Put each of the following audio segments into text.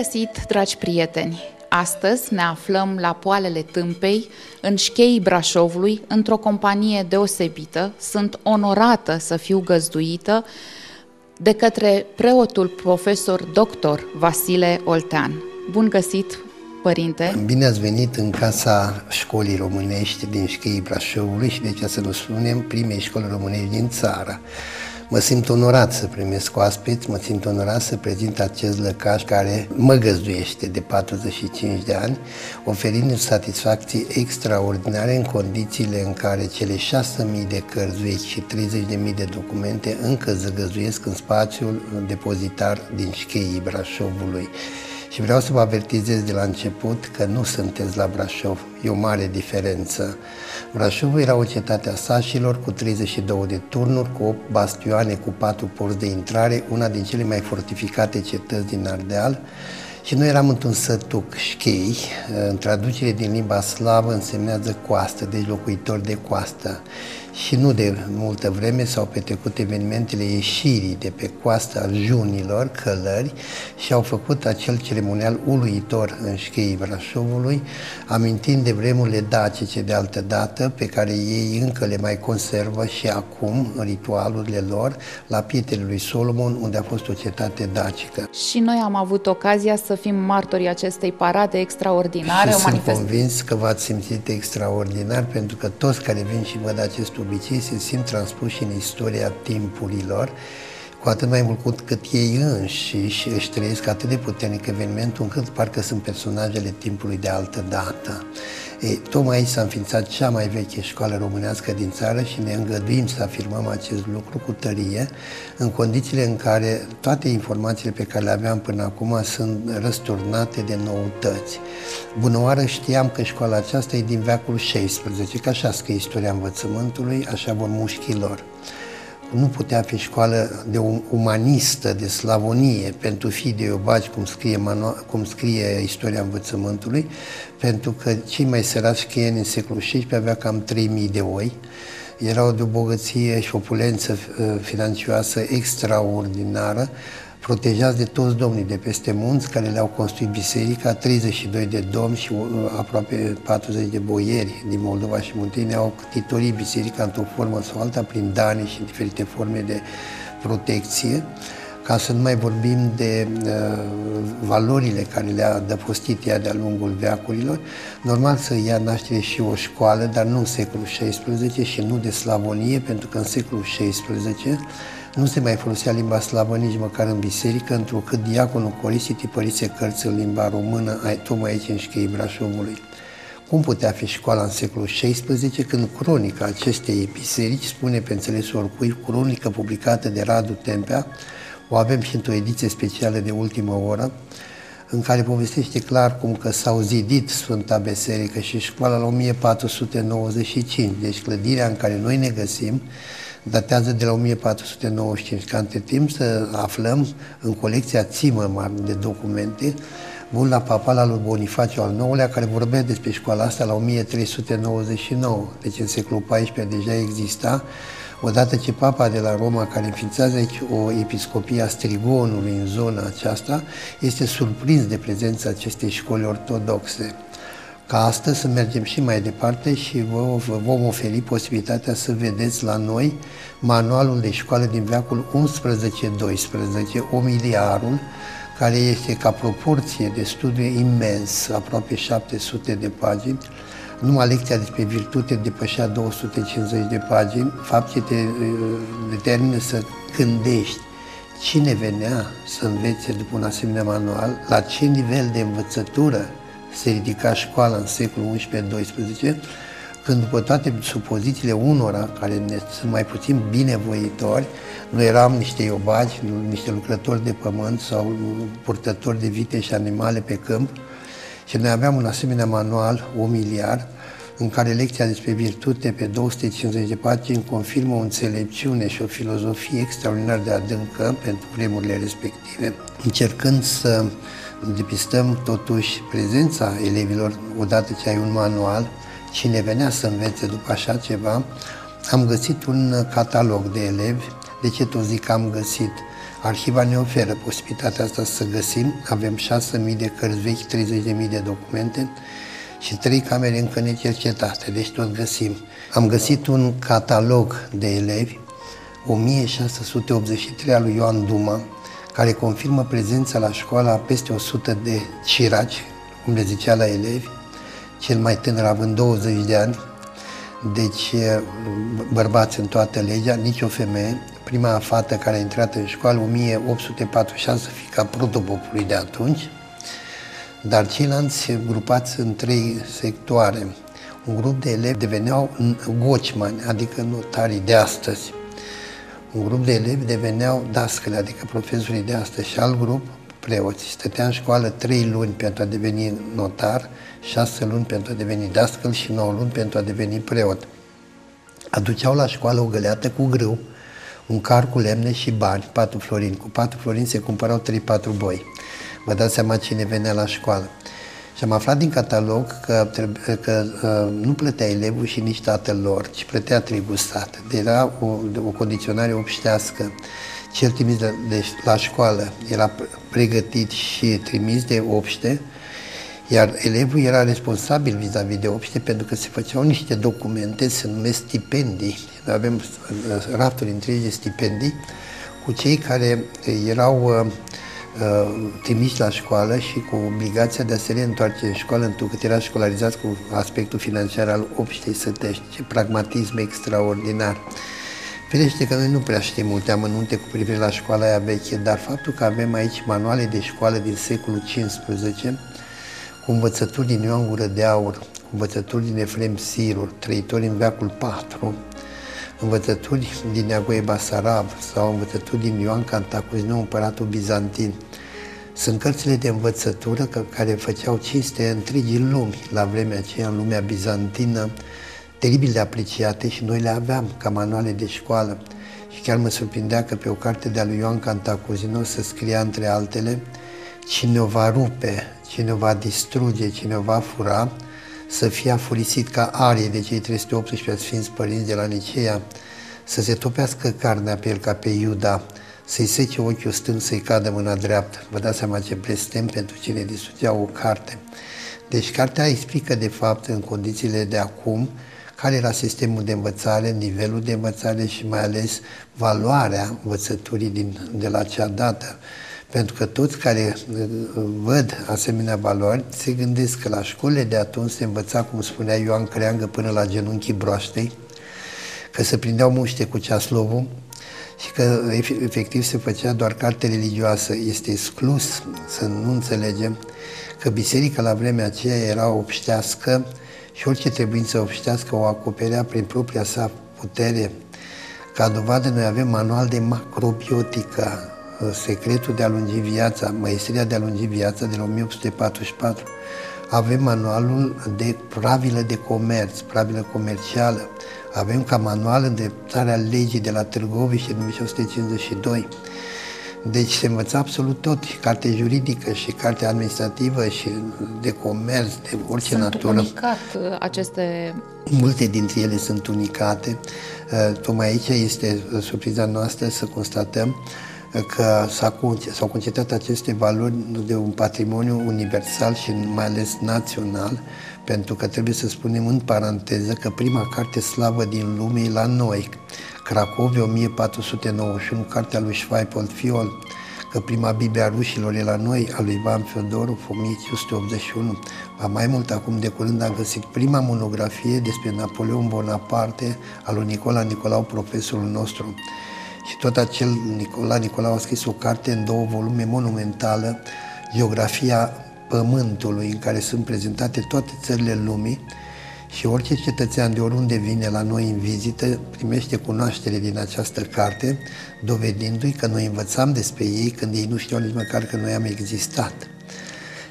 Bun găsit, dragi prieteni! Astăzi ne aflăm la poalele Tâmpei, în șcheii Brașovului, într-o companie deosebită. Sunt onorată să fiu găzduită de către preotul profesor dr. Vasile Oltean. Bun găsit, părinte! Bine ați venit în casa școlii românești din șcheii Brașovului și de ce să nu spunem primei școli românești din țară. Mă simt onorat să primesc oaspeți, mă simt onorat să prezint acest lăcaș care mă găzduiește de 45 de ani, oferind satisfacții extraordinare în condițiile în care cele 6.000 de cărți vechi și 30.000 de documente încă zăgăzuiesc în spațiul depozitar din șcheii Brașovului. Și vreau să vă avertizez de la început că nu sunteți la Brașov. E o mare diferență. Brașovul era o cetate a sașilor cu 32 de turnuri, cu 8 bastioane, cu 4 porți de intrare, una din cele mai fortificate cetăți din Ardeal. Și noi eram într-un sătuc șchei, în traducere din limba slavă însemnează coastă, deci locuitor de coastă și nu de multă vreme s-au petrecut evenimentele ieșirii de pe coasta junilor, călări, și au făcut acel ceremonial uluitor în șcheii Brașovului, amintind de vremurile dacice de altă dată, pe care ei încă le mai conservă și acum în ritualurile lor, la pietele lui Solomon, unde a fost o cetate dacică. Și noi am avut ocazia să fim martorii acestei parade extraordinare. Și sunt manifest... convins că v-ați simțit extraordinar, pentru că toți care vin și văd acest obicei se simt transpuși în istoria timpurilor, cu atât mai mult cu cât ei înșiși își trăiesc atât de puternic evenimentul încât parcă sunt personajele timpului de altă dată. E, tocmai aici s-a înființat cea mai veche școală românească din țară și ne îngăduim să afirmăm acest lucru cu tărie, în condițiile în care toate informațiile pe care le aveam până acum sunt răsturnate de noutăți. Bună oară, știam că școala aceasta e din veacul 16, că așa scrie istoria învățământului, așa vor mușchilor nu putea fi școală de umanistă, de slavonie pentru fii de iobagi, cum scrie, manu- cum scrie istoria învățământului, pentru că cei mai săraci cheieni în secolul XVI avea cam 3000 de oi, erau de o bogăție și opulență uh, financioasă extraordinară, protejați de toți domnii de peste munți care le-au construit biserica, 32 de domni și uh, aproape 40 de boieri din Moldova și Muntenia au titorit biserica într-o formă sau alta prin dani și diferite forme de protecție ca să nu mai vorbim de uh, valorile care le-a dăpostit ea de-a lungul veacurilor. Normal să ia naștere și o școală, dar nu în secolul XVI și nu de slavonie, pentru că în secolul XVI nu se mai folosea limba slavă nici măcar în biserică, întrucât diaconul Corisi tipărise cărți în limba română, tocmai aici în șchei Brașovului. Cum putea fi școala în secolul XVI, când cronica acestei biserici spune pe înțelesul oricui, cronică publicată de Radu Tempea, o avem și într-o ediție specială de ultimă oră, în care povestește clar cum că s-au zidit Sfânta Biserică și școala la 1495, deci clădirea în care noi ne găsim datează de la 1495, ca între timp să aflăm în colecția țimă de documente Bula papala lui Bonifaciu al IX-lea, care vorbea despre școala asta la 1399, deci în secolul XIV deja exista, odată ce papa de la Roma, care înființează aici o episcopie a Strigonului în zona aceasta, este surprins de prezența acestei școli ortodoxe ca astăzi să mergem și mai departe și vă, vă vom oferi posibilitatea să vedeți la noi manualul de școală din veacul 11-12, omiliarul, care este ca proporție de studiu imens, aproape 700 de pagini, numai lecția despre virtute depășea 250 de pagini, fapt ce te uh, determină să gândești cine venea să învețe după un asemenea manual, la ce nivel de învățătură se ridica școala în secolul XI-XII, când după toate supozițiile unora, care ne sunt mai puțin binevoitori, noi eram niște iobagi, niște lucrători de pământ sau purtători de vite și animale pe câmp și noi aveam un asemenea manual, miliard, în care lecția despre virtute pe 250 de pagini confirmă o înțelepciune și o filozofie extraordinar de adâncă pentru vremurile respective, încercând să depistăm totuși prezența elevilor odată ce ai un manual, cine venea să învețe după așa ceva, am găsit un catalog de elevi. De ce tot zic că am găsit? Arhiva ne oferă posibilitatea asta să găsim. Avem 6.000 de cărți vechi, 30.000 de documente și trei camere încă necercetate, deci tot găsim. Am găsit un catalog de elevi, 1683 al lui Ioan Duma, care confirmă prezența la școală a peste 100 de ciraci, cum le zicea la elevi, cel mai tânăr având 20 de ani, deci bărbați în toată legea, nici o femeie. Prima fată care a intrat în școală, 1846, fica protopopului de atunci, dar ceilalți grupați în trei sectoare. Un grup de elevi deveneau gocmani, adică notarii de astăzi. Un grup de elevi deveneau dascăle, adică profesorii de astăzi și alt grup, preoți. Stătea în școală trei luni pentru a deveni notar, șase luni pentru a deveni dascăl și nouă luni pentru a deveni preot. Aduceau la școală o găleată cu grâu, un car cu lemne și bani, patru florini. Cu patru florini se cumpărau trei-patru boi. Vă dați seama cine venea la școală. Și am aflat din catalog că, trebuie, că uh, nu plătea elevul și nici tatăl lor, ci plătea tribustat. Deci era o, o condiționare obștească. Cel trimis de, de, la școală era pregătit și trimis de obște, iar elevul era responsabil vis-a-vis -vis de obște pentru că se făceau niște documente, se numesc stipendii. Avem uh, rafturi întregi de stipendii cu cei care erau uh, uh, trimiși la școală și cu obligația de a se reîntoarce în școală întrucât era școlarizat cu aspectul financiar al obștei sătești. Ce pragmatism extraordinar! Firește că noi nu prea știm multe amănunte cu privire la școala aia veche, dar faptul că avem aici manuale de școală din secolul XV, cu învățături din Ioan Gură de Aur, cu învățături din Efrem Sirul, trăitori în veacul IV, învățături din Neagoe Basarab sau învățături din Ioan Cantacuzino, împăratul bizantin. Sunt cărțile de învățătură care făceau cinste întregii lumi la vremea aceea, în lumea bizantină, teribil de apreciate și noi le aveam ca manuale de școală. Și chiar mă surprindea că pe o carte de-a lui Ioan Cantacuzino să scria între altele Cine o va rupe, cine o va distruge, cine o va fura, să fie afurisit ca arie de cei 318 Sfinți Părinți de la Nicea, să se topească carnea pe el ca pe Iuda, să-i sece ochiul stâng, să-i cadă mâna dreaptă. Vă dați seama ce blestem pentru cine distrugea o carte. Deci cartea explică de fapt în condițiile de acum care era sistemul de învățare, nivelul de învățare și mai ales valoarea învățăturii din, de la acea dată. Pentru că toți care uh, văd asemenea valori se gândesc că la școlile de atunci se învăța, cum spunea Ioan Creangă, până la genunchii broaștei, că se prindeau muște cu ceaslovul și că efectiv se făcea doar carte religioasă. Este exclus să nu înțelegem că biserica la vremea aceea era obștească și orice trebuință obștească o acoperea prin propria sa putere. Ca dovadă noi avem manual de macrobiotică, secretul de a lungi viața, maestria de a lungi viața de la 1844. Avem manualul de pravilă de comerț, pravilă comercială. Avem ca manual îndreptarea legii de la Târgoviște în 1852. Deci se învăța absolut tot, și carte juridică și carte administrativă și de comerț, de orice sunt natură. Sunt unicat uh, aceste... Multe dintre ele sunt unicate. Uh, tocmai aici este surpriza noastră să constatăm că s-au concetat aceste valori de un patrimoniu universal și mai ales național, pentru că trebuie să spunem în paranteză că prima carte slavă din lume e la noi, Cracovia 1491, cartea lui Schweipold Fiol, că prima Biblia rușilor e la noi, a lui Ivan Feodorov, 1581. Va mai mult, acum de curând am găsit prima monografie despre Napoleon Bonaparte al lui Nicola Nicolau, profesorul nostru. Și tot acel Nicola Nicolau a scris o carte în două volume monumentală, Geografia Pământului, în care sunt prezentate toate țările lumii și orice cetățean de oriunde vine la noi în vizită primește cunoaștere din această carte, dovedindu-i că noi învățam despre ei când ei nu știau nici măcar că noi am existat.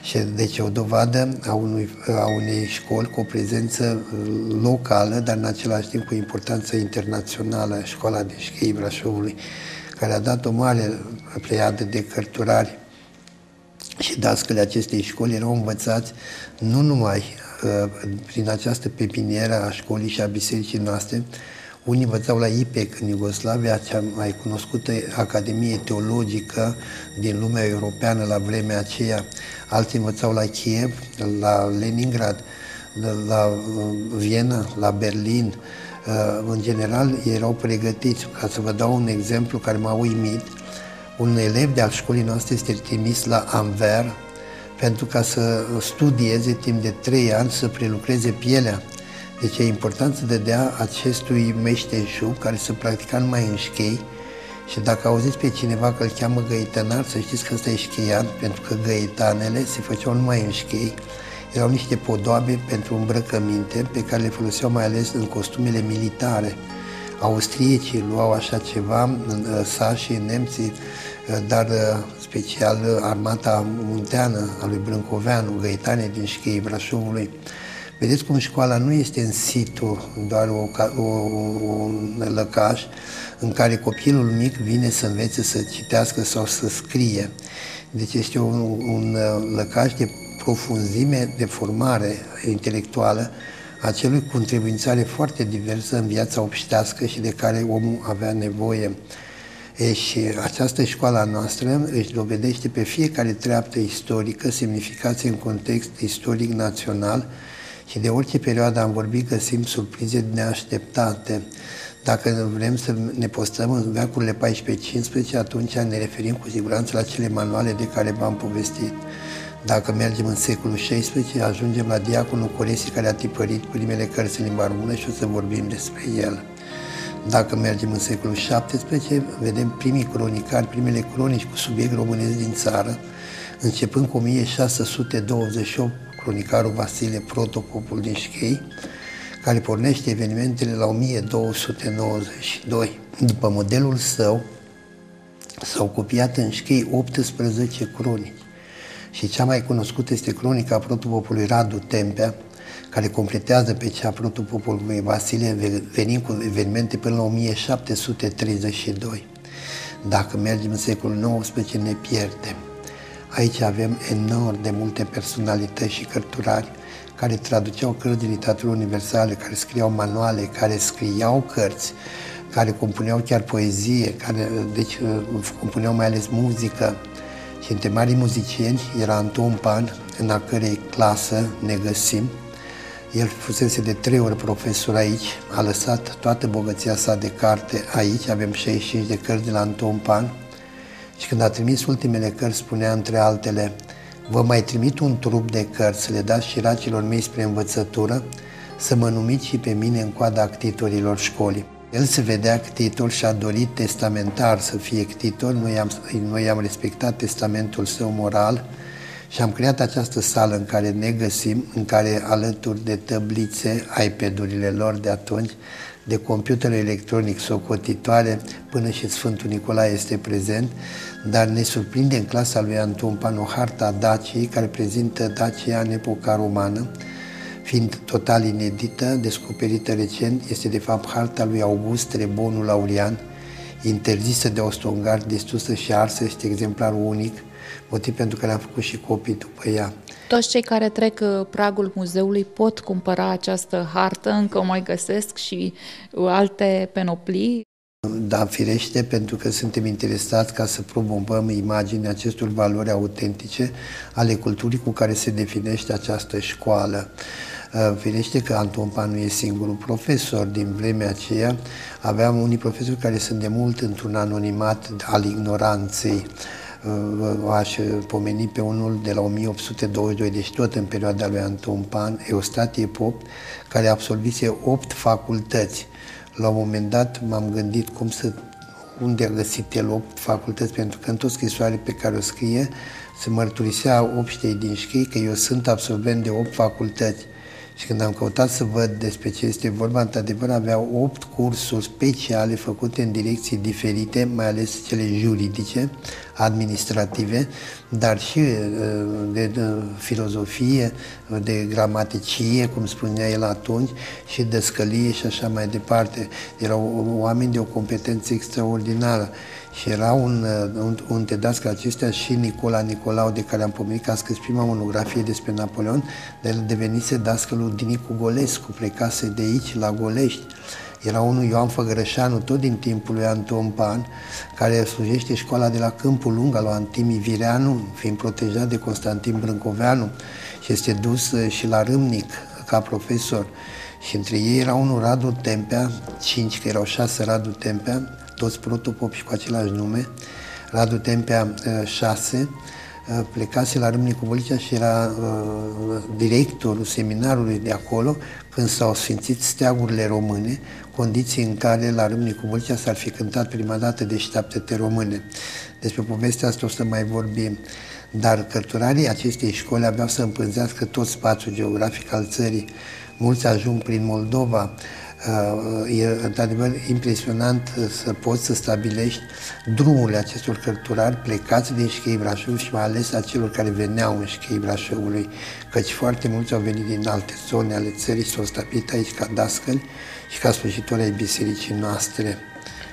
Și deci o dovadă a, unui, a unei școli cu o prezență uh, locală, dar în același timp cu importanță internațională, școala de șchei Brașovului, care a dat o mare pleiadă de cărturari și dascăle acestei școli. Erau învățați nu numai uh, prin această pepinieră a școlii și a bisericii noastre, Unii învățau la IPEC în Iugoslavia, cea mai cunoscută academie teologică din lumea europeană la vremea aceea. Alții învățau la Kiev, la Leningrad, la uh, Viena, la Berlin. Uh, în general, erau pregătiți. Ca să vă dau un exemplu care m-a uimit, un elev de al școlii noastre este trimis la Anvers pentru ca să studieze timp de trei ani, să prelucreze pielea. Deci e important să dădea acestui meșteșug care se practica numai în șchei și dacă auziți pe cineva că îl cheamă găitănar, să știți că ăsta e șcheian, pentru că găitanele se făceau numai în șchei. Erau niște podoabe pentru îmbrăcăminte pe care le foloseau mai ales în costumele militare. Austriecii luau așa ceva, sașii, nemții, dar special armata munteană a lui Brâncoveanu, Găitane din Șchei Brașovului. Vedeți cum școala nu este în situ, doar o, o, un lăcaș în care copilul mic vine să învețe să citească sau să scrie. Deci este un, un lăcaș de profunzime, de formare intelectuală a celui cu întrebuințare foarte diversă în viața obștească și de care omul avea nevoie. E, și această școală noastră își dovedește pe fiecare treaptă istorică semnificație în context istoric național și de orice perioadă am vorbit găsim surprize neașteptate. Dacă vrem să ne postăm în veacurile 14-15, atunci ne referim cu siguranță la cele manuale de care v-am povestit. Dacă mergem în secolul XVI, ajungem la diaconul Coresi care a tipărit primele cărți în limba română și o să vorbim despre el. Dacă mergem în secolul XVII, vedem primii cronicari, primele cronici cu subiect românesc din țară, începând cu 1628 cronicarul Vasile Protopopul din Șchei, care pornește evenimentele la 1292. După modelul său, s-au copiat în Șchei 18 cronici și cea mai cunoscută este cronica protopopului Radu Tempea, care completează pe cea protopopului Vasile, venind cu evenimente până la 1732. Dacă mergem în secolul XIX, ne pierdem. Aici avem enorm de multe personalități și cărturari care traduceau cărți de literatură universale, care scriau manuale, care scriau cărți, care compuneau chiar poezie, care, deci compuneau mai ales muzică. Și între mari muzicieni era Anton Pan, în a cărei clasă ne găsim. El fusese de trei ori profesor aici, a lăsat toată bogăția sa de carte aici, avem 65 de cărți de la Anton Pan, și când a trimis ultimele cărți, spunea între altele, vă mai trimit un trup de cărți să le dați și racilor mei spre învățătură, să mă numiți și pe mine în coada ctitorilor școlii. El se vedea ctitor și a dorit testamentar să fie ctitor, noi am, noi am respectat testamentul său moral și am creat această sală în care ne găsim, în care alături de tăblițe, iPad-urile lor de atunci, de computer electronic socotitoare, până și Sfântul Nicolae este prezent, dar ne surprinde în clasa lui Anton Pano harta Daciei, care prezintă Dacia în epoca romană, fiind total inedită, descoperită recent, este de fapt harta lui August Trebonul Laurian, interzisă de Ostongard, distrusă și arsă, este exemplarul unic, motiv pentru care am făcut și copii după ea. Toți cei care trec uh, pragul muzeului pot cumpăra această hartă, încă o mai găsesc și uh, alte penoplii. Da, firește, pentru că suntem interesați ca să promovăm imaginea acestor valori autentice ale culturii cu care se definește această școală. Uh, firește că Anton Pan nu e singurul profesor. Din vremea aceea aveam unii profesori care sunt de mult într-un anonimat al ignoranței aș pomeni pe unul de la 1822, deci tot în perioada lui Anton Pan, Eustatie Pop, care absolvise opt facultăți. La un moment dat m-am gândit cum să unde a găsit el opt facultăți, pentru că în tot scrisoare pe care o scrie se mărturisea obștei din șchei că eu sunt absolvent de opt facultăți. Și când am căutat să văd despre ce este vorba, într-adevăr avea opt cursuri speciale făcute în direcții diferite, mai ales cele juridice, administrative, dar și uh, de, de filozofie, de gramaticie, cum spunea el atunci, și de scălie și așa mai departe. Erau oameni de o competență extraordinară. Și era un, uh, un, un tedască acestea și Nicola Nicolau, de care am pomenit că a scris prima monografie despre Napoleon, de el devenise dascălul Dinicu Golescu, plecase de aici la Golești Era unul Ioan Făgărășanu, tot din timpul lui Anton Pan, care slujește școala de la Câmpul Lung al lui Antimi Vireanu, fiind protejat de Constantin Brâncoveanu și este dus uh, și la Râmnic ca profesor. Și între ei era unul Radu Tempea, cinci, că erau șase Radu Tempea, toți protopop și cu același nume, Radu Tempea 6, Uh, plecase la Râmnicu Vâlcea și era uh, directorul seminarului de acolo când s-au sfințit steagurile române, condiții în care la Râmnicu Vâlcea s-ar fi cântat prima dată de șaptete române. Despre povestea asta o să mai vorbim. Dar cărturarii acestei școli aveau să împânzească tot spațiul geografic al țării. Mulți ajung prin Moldova, Uh, e într-adevăr impresionant să poți să stabilești drumurile acestor cărturari plecați din Șchei Brașov și mai ales a celor care veneau în Șchei Brașovului, căci foarte mulți au venit din alte zone ale țării și s-au stabilit aici ca dascăli și ca slujitori ai bisericii noastre.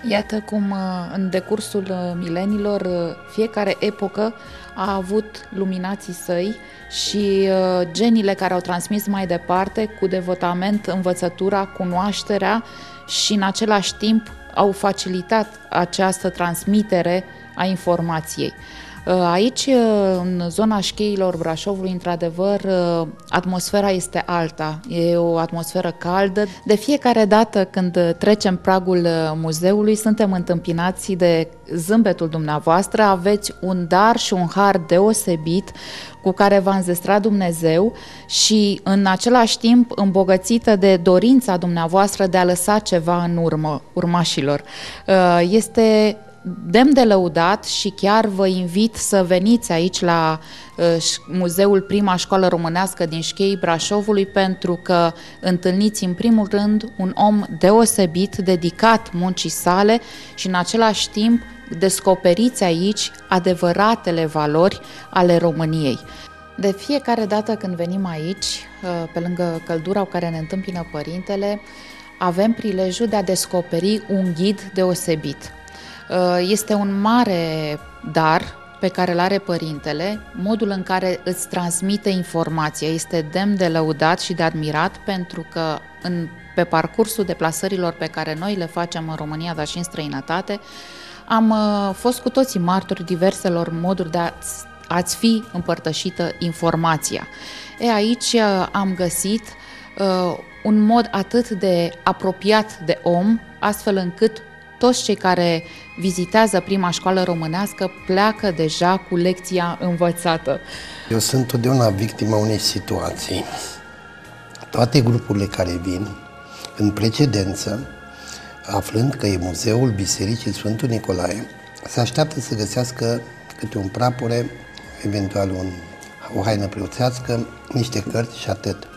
Iată cum uh, în decursul uh, milenilor fiecare epocă a avut luminații săi și uh, genile care au transmis mai departe cu devotament învățătura, cunoașterea și în același timp au facilitat această transmitere a informației. Uh, aici, uh, în zona șcheilor Brașovului, într-adevăr, uh, atmosfera este alta. E o atmosferă caldă. De fiecare dată când trecem pragul muzeului, suntem întâmpinați de zâmbetul dumneavoastră. Aveți un dar și un har deosebit cu care v-a înzestrat Dumnezeu și în același timp îmbogățită de dorința dumneavoastră de a lăsa ceva în urmă urmașilor. Este demn de lăudat și chiar vă invit să veniți aici la uh, Muzeul Prima Școală Românească din Șchei Brașovului pentru că întâlniți în primul rând un om deosebit, dedicat muncii sale și în același timp descoperiți aici adevăratele valori ale României. De fiecare dată când venim aici, uh, pe lângă căldura cu care ne întâmpină părintele, avem prilejul de a descoperi un ghid deosebit. Uh, este un mare dar pe care îl are părintele, modul în care îți transmite informația este demn de lăudat și de admirat pentru că în, pe parcursul deplasărilor pe care noi le facem în România, dar și în străinătate, am uh, fost cu toții martori diverselor moduri de a-ți, a-ți fi împărtășită informația. E, aici uh, am găsit uh, un mod atât de apropiat de om, astfel încât toți cei care vizitează prima școală românească pleacă deja cu lecția învățată. Eu sunt totdeauna victima unei situații. Toate grupurile care vin, în precedență, aflând că e muzeul Bisericii Sfântul Nicolae, se așteaptă să găsească câte un prapure, eventual un, o haină preoțească, niște cărți și atât.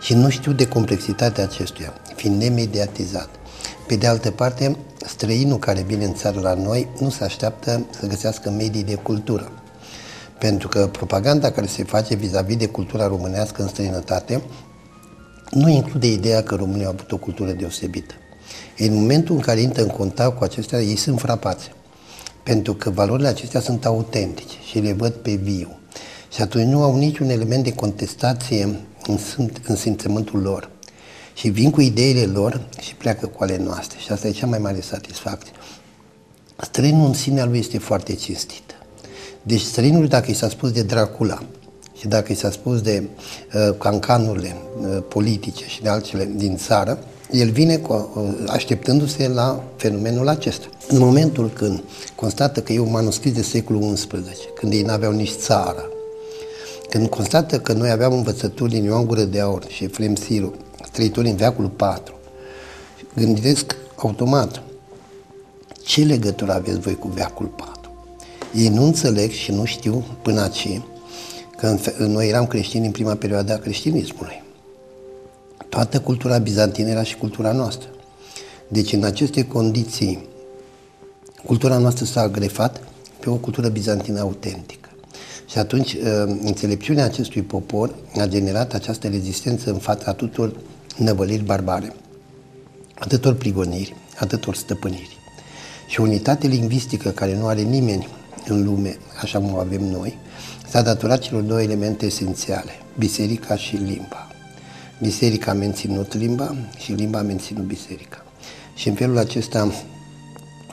Și nu știu de complexitatea acestuia, fiind nemediatizat. Pe de altă parte, străinul care vine în țară la noi nu se așteaptă să găsească medii de cultură. Pentru că propaganda care se face vis-a-vis de cultura românească în străinătate nu include ideea că România a avut o cultură deosebită. În momentul în care intră în contact cu acestea, ei sunt frapați. Pentru că valorile acestea sunt autentice și le văd pe viu. Și atunci nu au niciun element de contestație în, în simțământul lor și vin cu ideile lor și pleacă cu ale noastre. Și asta e cea mai mare satisfacție. Străinul în sinea lui este foarte cinstit. Deci străinul, dacă i s-a spus de Dracula și dacă i s-a spus de uh, cancanurile uh, politice și de altele din țară, el vine cu, uh, așteptându-se la fenomenul acesta. În momentul când constată că e un manuscris de secolul XI, când ei n-aveau nici țară, când constată că noi aveam învățături din Ioan Gură de Aur și Efrem Siru, trăitori în veacul 4, gândesc automat ce legătură aveți voi cu veacul 4. Ei nu înțeleg și nu știu până aici că noi eram creștini în prima perioadă a creștinismului. Toată cultura bizantină era și cultura noastră. Deci în aceste condiții, cultura noastră s-a agrefat pe o cultură bizantină autentică. Și atunci, ă, înțelepciunea acestui popor a generat această rezistență în fața tuturor năvăliri barbare, atâtor prigoniri, atâtor stăpâniri. Și unitate lingvistică care nu are nimeni în lume, așa cum o avem noi, s-a datorat celor două elemente esențiale, biserica și limba. biserica a menținut limba și limba a menținut biserica. Și în felul acesta,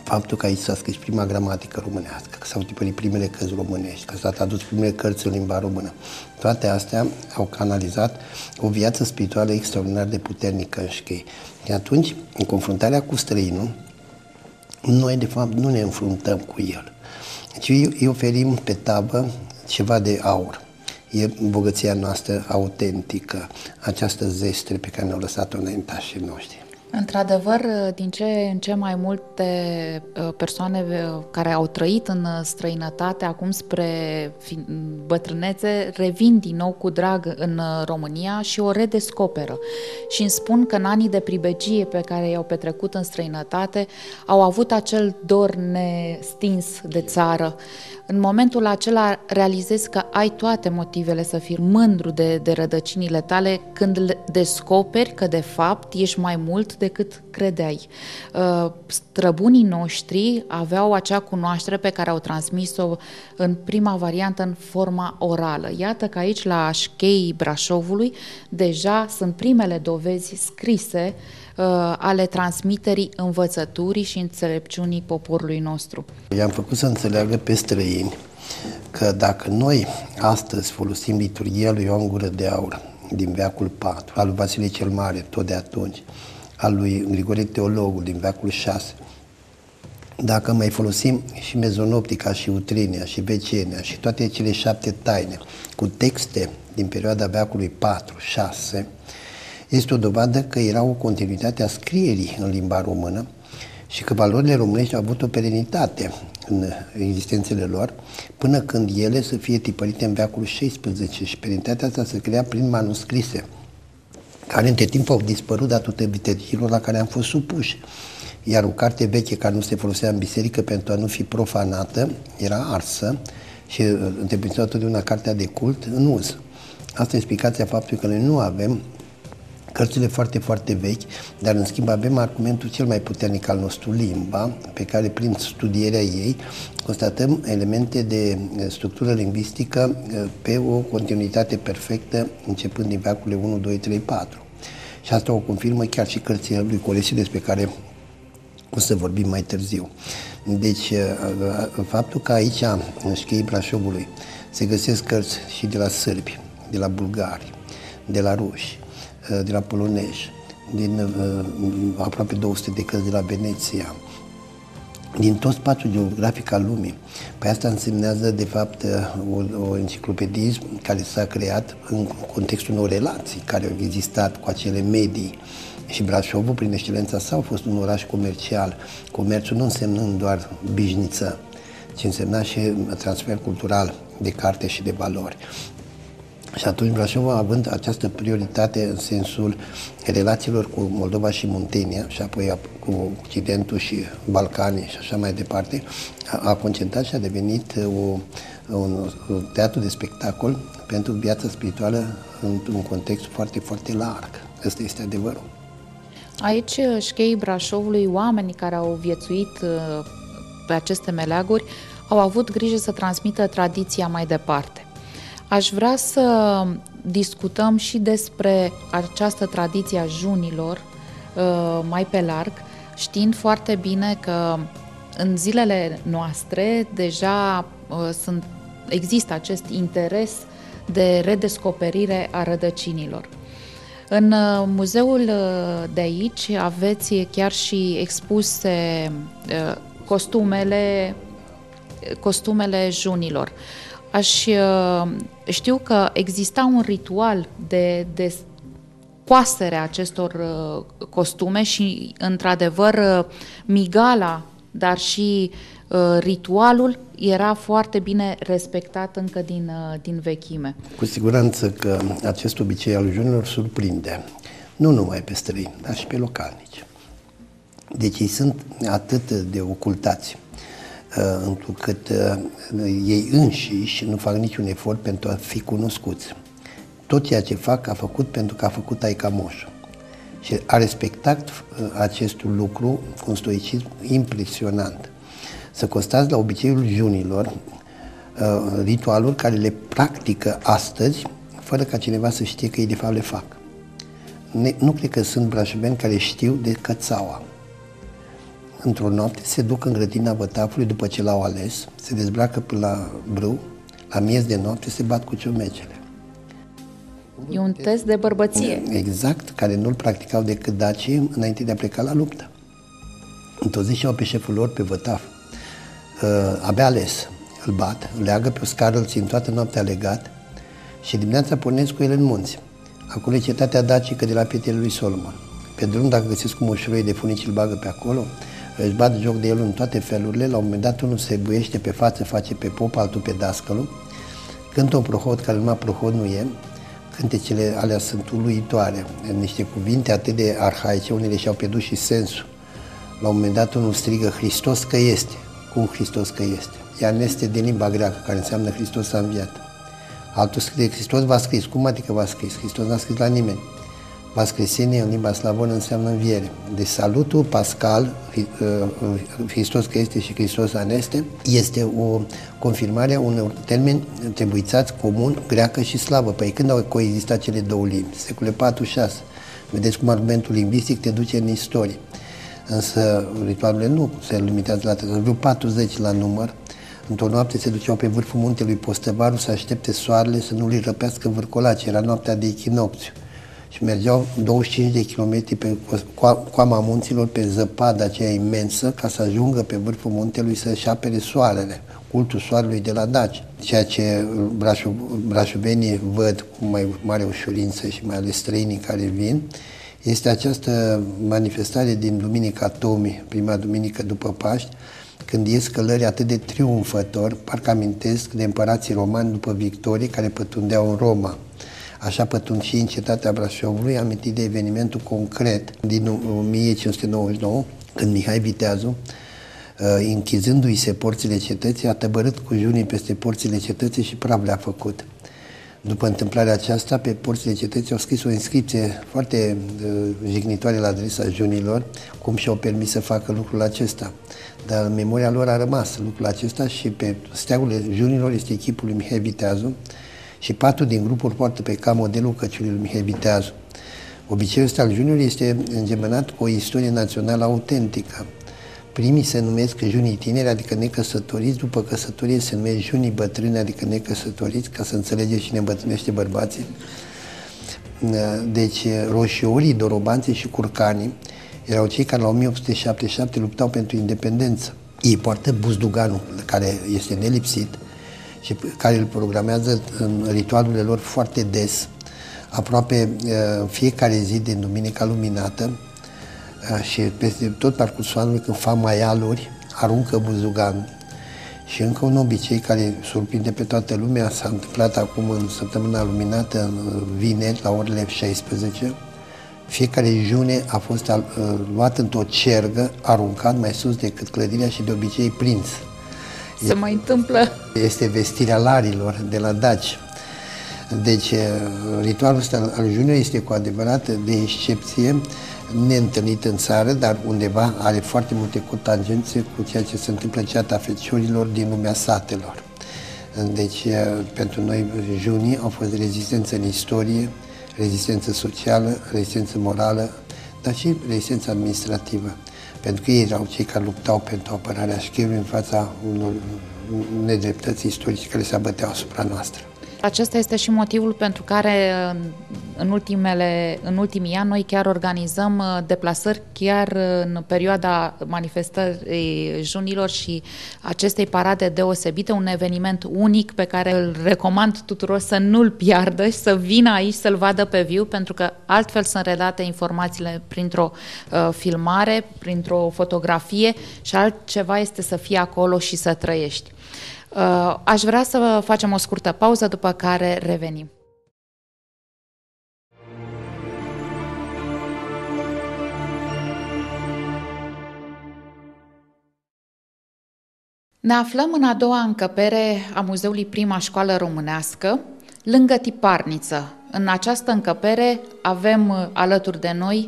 faptul că aici s-a scris prima gramatică românească, că s-au tipărit primele cărți românești, că s-au adus primele cărți în limba română, toate astea au canalizat o viață spirituală extraordinar de puternică în șchei. Și atunci, în confruntarea cu străinul, noi de fapt nu ne înfruntăm cu el, ci îi oferim pe tabă ceva de aur. E bogăția noastră autentică, această zestre pe care ne-au lăsat-o înaintașii noștri. Într-adevăr, din ce în ce mai multe uh, persoane uh, care au trăit în străinătate, acum spre bătrânețe, revin din nou cu drag în România și o redescoperă. Și îmi spun că în anii de pribegie pe care i-au petrecut în străinătate, au avut acel dor nestins de țară, în momentul acela realizezi că ai toate motivele să fii mândru de, de rădăcinile tale când descoperi că de fapt ești mai mult decât credeai. Uh, străbunii noștri aveau acea cunoaștere pe care au transmis-o în prima variantă în forma orală. Iată că aici la Șcheii Brașovului deja sunt primele dovezi scrise uh, ale transmiterii învățăturii și înțelepciunii poporului nostru. I-am făcut să înțeleagă pe străini că dacă noi astăzi folosim liturgia lui Ioan Gură de Aur din veacul 4, al lui Vasile cel Mare, tot de atunci, al lui Grigore Teologul din veacul 6, dacă mai folosim și mezonoptica, și utrinia, și vecenia, și toate cele șapte taine, cu texte din perioada veacului 4-6, este o dovadă că era o continuitate a scrierii în limba română și că valorile românești au avut o perenitate în existențele lor, până când ele să fie tipărite în veacul 16 și perinitatea asta se crea prin manuscrise, care între timp au dispărut datorită vitejilor la care am fost supuși. Iar o carte veche care nu se folosea în biserică pentru a nu fi profanată era arsă și uh, întrebuința totdeauna cartea de cult în uz. Asta e explicația faptului că noi nu avem cărțile foarte, foarte vechi, dar în schimb avem argumentul cel mai puternic al nostru, limba, pe care prin studierea ei constatăm elemente de structură lingvistică pe o continuitate perfectă începând din veacurile 1, 2, 3, 4. Și asta o confirmă chiar și cărțile lui Colesi despre care o să vorbim mai târziu. Deci, faptul că aici, în șcheii Brașovului, se găsesc cărți și de la sârbi, de la bulgari, de la ruși, Uh, de la polonezi, din uh, aproape 200 de cărți de la Veneția, din tot spațiul geografic al lumii. Păi asta însemnează, de fapt, uh, o, o enciclopedism care s-a creat în contextul unor relații care au existat cu acele medii. Și Brașovul, prin excelența sa, a fost un oraș comercial. Comerțul nu însemnând doar bijniță, ci însemna și transfer cultural de carte și de valori. Și atunci Brașov, având această prioritate în sensul relațiilor cu Moldova și Muntenia și apoi cu Occidentul și Balcanii și așa mai departe, a, a concentrat și a devenit o, un, un teatru de spectacol pentru viața spirituală într-un context foarte, foarte larg. Ăsta este adevărul. Aici, șcheii Brașovului, oamenii care au viețuit uh, pe aceste meleaguri, au avut grijă să transmită tradiția mai departe. Aș vrea să discutăm și despre această tradiție a junilor uh, mai pe larg, știind foarte bine că în zilele noastre deja uh, sunt, există acest interes de redescoperire a rădăcinilor. În uh, muzeul de aici aveți chiar și expuse costumele, costumele junilor. Aș uh, știu că exista un ritual de, de coastere a acestor uh, costume și, într-adevăr, uh, migala, dar și ritualul era foarte bine respectat încă din, din vechime. Cu siguranță că acest obicei al junilor surprinde, nu numai pe străini, dar și pe localnici. Deci ei sunt atât de ocultați Uh, întrucât uh, ei înșiși nu fac niciun efort pentru a fi cunoscuți. Tot ceea ce fac a făcut pentru că a făcut Aica Moșu. Și a respectat uh, acest lucru cu un stoicism impresionant. Să constați la obiceiul junilor ritualuri care le practică astăzi, fără ca cineva să știe că ei de fapt le fac. nu cred că sunt brașoveni care știu de cățaua. Într-o noapte se duc în grădina Vătafului după ce l-au ales, se dezbracă până la brâu, la miez de noapte se bat cu ciumecele. E un test de bărbăție. Exact, care nu-l practicau decât dacii înainte de a pleca la luptă. Întotdeauna pe șeful lor, pe Vătaf. Uh, abia ales, îl bat, îl leagă pe o scară, îl țin toată noaptea legat și dimineața pornesc cu el în munți. Acolo e cetatea dacică de la pietele lui Solomon. Pe drum, dacă găsesc un moșuroi de funici, îl bagă pe acolo, își bat joc de el în toate felurile, la un moment dat unul se buiește pe față, face pe pop, altul pe dascălu, cântă un prohod care numai prohod nu e, cântecele alea sunt uluitoare, niște cuvinte atât de arhaice, unele și-au pierdut și sensul. La un moment dat unul strigă Hristos că este. Cum Hristos că este? Ea nu este din limba greacă, care înseamnă Hristos a înviat. Altul scrie Hristos v-a scris. Cum adică v-a scris? Hristos n-a scris la nimeni. Vascresenie în limba slavonă înseamnă înviere. Deci salutul pascal, uh, Hristos că este și Hristos aneste, este o confirmare a unor termeni trebuițați comun, greacă și slavă. Păi când au coexistat cele două limbi? Secole 4-6. Vedeți cum argumentul lingvistic te duce în istorie. Însă ritualurile nu se limitează la atât. Vreau 40 la număr. Într-o noapte se duceau pe vârful muntelui Postăvaru să aștepte soarele să nu li răpească vârcolaci. Era noaptea de echinocțiu și mergeau 25 de kilometri pe coama munților pe zăpada aceea imensă ca să ajungă pe vârful muntelui să-și apere soarele, cultul soarelui de la Daci. Ceea ce brașu, brașuvenii văd cu mai mare ușurință și mai ales străinii care vin, este această manifestare din Duminica Tomii, prima duminică după Paști, când ies călări atât de triumfător, parcă amintesc de împărații romani după victorii care pătundeau în Roma. Așa pătund și în cetatea Brașovului, amintit de evenimentul concret din 1599, când Mihai Viteazu, uh, închizându-i se porțile cetății, a tăbărât cu junii peste porțile cetății și praf le-a făcut. După întâmplarea aceasta, pe porțile cetății au scris o inscripție foarte uh, jignitoare la adresa junilor, cum și-au permis să facă lucrul acesta. Dar în memoria lor a rămas lucrul acesta și pe steagurile junilor este echipul lui Mihai Viteazu, și patru din grupuri poartă pe ca modelul căciului lui Mihai Viteazu. Obiceiul ăsta al junior este îngemănat cu o istorie națională autentică. Primii se numesc junii tineri, adică necăsătoriți, după căsătorie se numesc junii bătrâni, adică necăsătoriți, ca să înțelegeți cine bătrânește bărbații. Deci roșiorii, dorobanții și curcanii erau cei care la 1877 luptau pentru independență. Ei poartă buzduganul, care este nelipsit, și care îl programează în ritualurile lor foarte des, aproape în uh, fiecare zi din Duminica Luminată uh, și peste tot parcursul anului când fac maialuri, aruncă buzuganul. Și încă un obicei care surprinde pe toată lumea s-a întâmplat acum în săptămâna luminată, în vineri, la orele 16. Fiecare june a fost uh, luat într-o cergă, aruncat mai sus decât clădirea și de obicei prins se mai întâmplă. Este vestirea larilor de la Daci. Deci, eh, ritualul ăsta al junior este cu adevărat de excepție, neîntâlnit în țară, dar undeva are foarte multe cotangențe cu ceea ce se întâmplă în ceata feciorilor din lumea satelor. Deci, eh, pentru noi, junii au fost rezistență în istorie, rezistență socială, rezistență morală, dar și rezistență administrativă pentru că ei erau cei care luptau pentru apărarea șchiului în fața unor nedreptăți istorice care se abăteau asupra noastră. Acesta este și motivul pentru care în, ultimele, în ultimii ani noi chiar organizăm uh, deplasări chiar în perioada manifestării junilor și acestei parade deosebite, un eveniment unic pe care îl recomand tuturor să nu-l piardă și să vină aici să-l vadă pe viu, pentru că altfel sunt redate informațiile printr-o uh, filmare, printr-o fotografie și altceva este să fii acolo și să trăiești. Uh, aș vrea să facem o scurtă pauză, după care revenim. Ne aflăm în a doua încăpere a Muzeului Prima Școală Românească, lângă Tiparniță. În această încăpere avem uh, alături de noi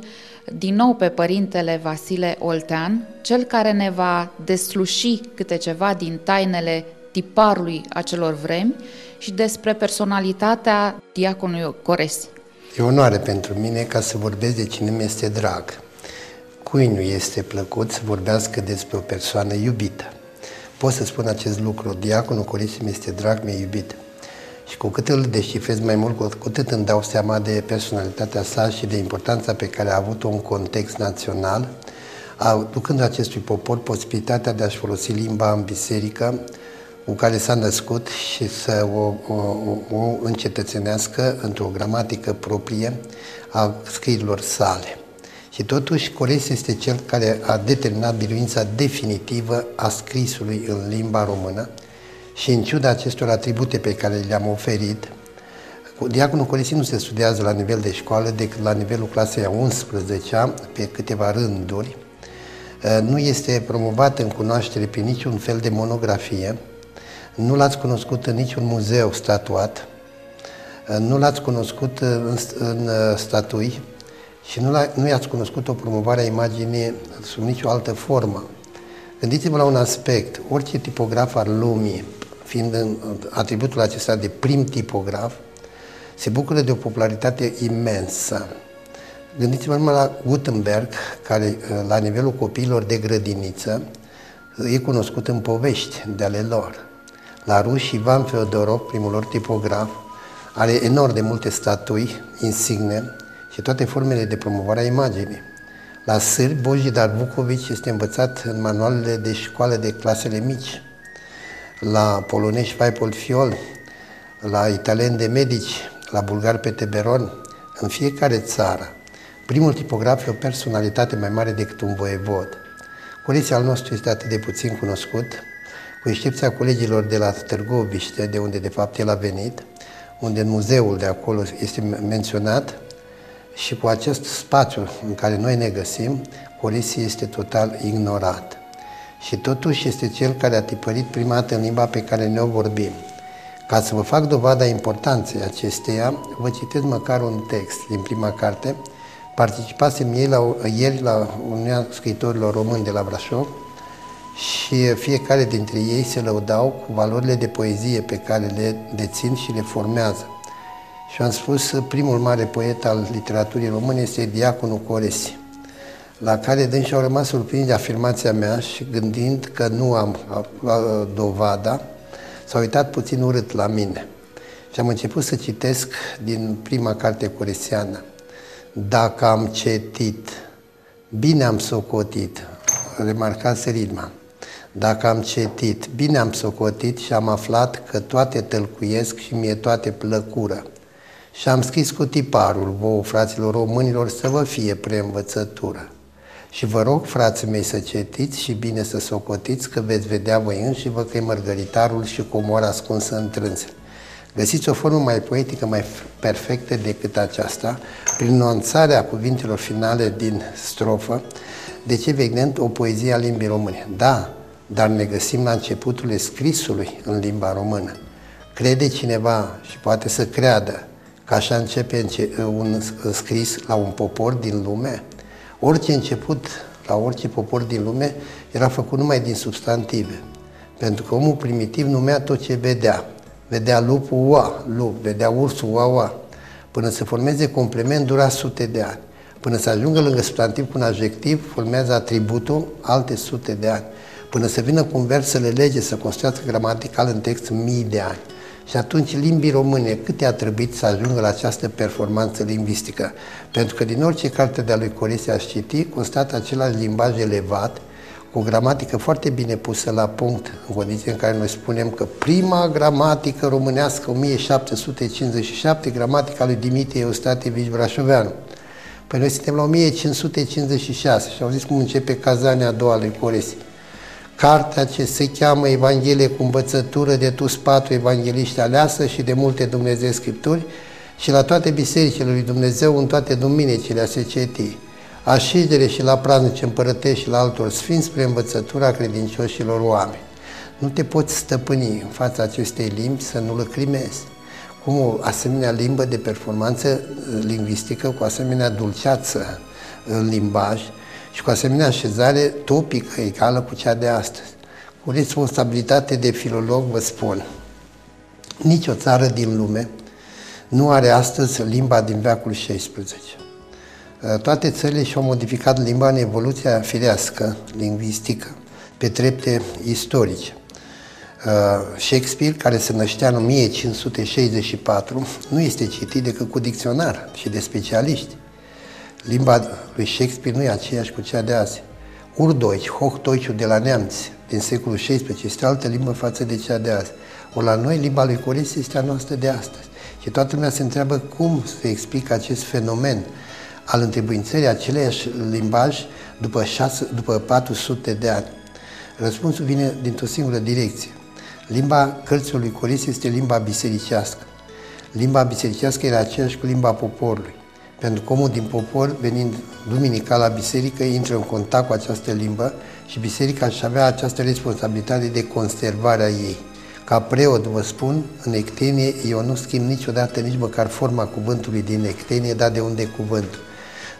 din nou pe părintele Vasile Oltean, cel care ne va desluși câte ceva din tainele tiparului acelor vremi și despre personalitatea diaconului Coresi. E onoare pentru mine ca să vorbesc de cine mi este drag. Cui nu este plăcut să vorbească despre o persoană iubită? Pot să spun acest lucru. Diaconul Corisim este drag, mi-e iubit. Și cu cât îl descifrez mai mult, cu atât îmi dau seama de personalitatea sa și de importanța pe care a avut-o în context național, aducând acestui popor posibilitatea de a-și folosi limba în biserică cu care s-a născut și să o, o, o încetățenească într-o gramatică proprie a scrierilor sale. Și totuși Cores este cel care a determinat biruința definitivă a scrisului în limba română și în ciuda acestor atribute pe care le-am oferit, Diaconul Coresi nu se studiază la nivel de școală decât la nivelul clasei a 11 pe câteva rânduri. Nu este promovat în cunoaștere prin niciun fel de monografie, nu l-ați cunoscut în niciun muzeu statuat, nu l-ați cunoscut în, în statui, și nu, nu i-ați cunoscut o promovare a imaginii sub nicio altă formă. Gândiți-vă la un aspect, orice tipograf al lumii, fiind în atributul acesta de prim tipograf, se bucură de o popularitate imensă. Gândiți-vă numai la Gutenberg, care la nivelul copiilor de grădiniță e cunoscut în povești de ale lor. La ruși, Ivan Feodorov, primul lor tipograf, are enorm de multe statui insigne și toate formele de promovare a imaginii. La sârbi, Bojidar Vukovic este învățat în manualele de școală de clasele mici. La polonești, Vaipold Fiol, la italieni de medici, la bulgar pe Teberon, în fiecare țară. Primul tipograf e o personalitate mai mare decât un voievod. Coleția al nostru este atât de puțin cunoscut, cu excepția colegilor de la Târgoviște, de unde de fapt el a venit, unde în muzeul de acolo este menționat, și cu acest spațiu în care noi ne găsim, Corisi este total ignorat. Și totuși este cel care a tipărit prima dată în limba pe care ne-o vorbim. Ca să vă fac dovada importanței acesteia, vă citesc măcar un text din prima carte. Participasem ieri la, ieri la Uniunea Scriitorilor Români de la Brașov și fiecare dintre ei se lăudau cu valorile de poezie pe care le dețin și le formează. Și am spus, primul mare poet al literaturii române este Diaconul Coresi, la care dânsi au rămas surprins de afirmația mea și gândind că nu am dovada, s-a uitat puțin urât la mine. Și am început să citesc din prima carte coresiană. Dacă am citit, bine am socotit, remarcați ritma. Dacă am citit, bine am socotit și am aflat că toate tălcuiesc și mie toate plăcură și am scris cu tiparul vouă, fraților românilor, să vă fie preînvățătură. Și vă rog, frații mei, să cetiți și bine să socotiți că veți vedea voi înși vă că e mărgăritarul și comora ascunsă în trânțe. Găsiți o formă mai poetică, mai perfectă decât aceasta, prin nuanțarea cuvintelor finale din strofă, deci evident o poezie a limbii române. Da, dar ne găsim la începutul scrisului în limba română. Crede cineva și poate să creadă că așa începe un scris la un popor din lume. Orice început la orice popor din lume era făcut numai din substantive. Pentru că omul primitiv numea tot ce vedea. Vedea lupul, ua, lup, vedea ursul, ua, ua. Până să formeze complement dura sute de ani. Până să ajungă lângă substantiv cu un adjectiv, formează atributul alte sute de ani. Până să vină cu un vers să le lege, să construiască gramatical în text mii de ani. Și atunci limbii române, cât i-a trebuit să ajungă la această performanță lingvistică? Pentru că din orice carte de-a lui Corese aș citi, constată același limbaj elevat, cu o gramatică foarte bine pusă la punct, în condiții în care noi spunem că prima gramatică românească, 1757, gramatica lui Dimitrie Eustatievici Brașoveanu. Păi noi suntem la 1556 și au zis cum începe cazania a doua lui Coresi. Cartea ce se cheamă Evanghelie cu învățătură de tu patru evangeliști aleasă și de multe Dumnezeu Scripturi și la toate bisericile lui Dumnezeu în toate duminicile a secetii, așezere și la praznice împărătești și la altor sfinți spre învățătura credincioșilor oameni. Nu te poți stăpâni în fața acestei limbi să nu lăcrimezi. Cum o asemenea limbă de performanță lingvistică, cu asemenea dulceață în limbaj, și cu asemenea așezare topică egală cu cea de astăzi. Cu responsabilitate de filolog vă spun, nicio țară din lume nu are astăzi limba din veacul XVI. Uh, toate țările și-au modificat limba în evoluția firească, lingvistică, pe trepte istorice. Uh, Shakespeare, care se năștea în 1564, nu este citit decât cu dicționar și de specialiști. Limba lui Shakespeare nu e aceeași cu cea de azi. Urdoici, Hochdeutschul de la neamți din secolul XVI este altă limbă față de cea de azi. O la noi, limba lui Coris este a noastră de astăzi. Și toată lumea se întreabă cum se explică acest fenomen al întrebuințării aceleiași limbaj după, 6, după 400 de ani. Răspunsul vine dintr-o singură direcție. Limba cărților lui Coris este limba bisericească. Limba bisericească era aceeași cu limba poporului. Pentru că omul din popor, venind duminical la biserică, intră în contact cu această limbă și biserica își avea această responsabilitate de conservare a ei. Ca preot vă spun, în ectenie eu nu schimb niciodată nici măcar forma cuvântului din ectenie, dar de unde cuvântul.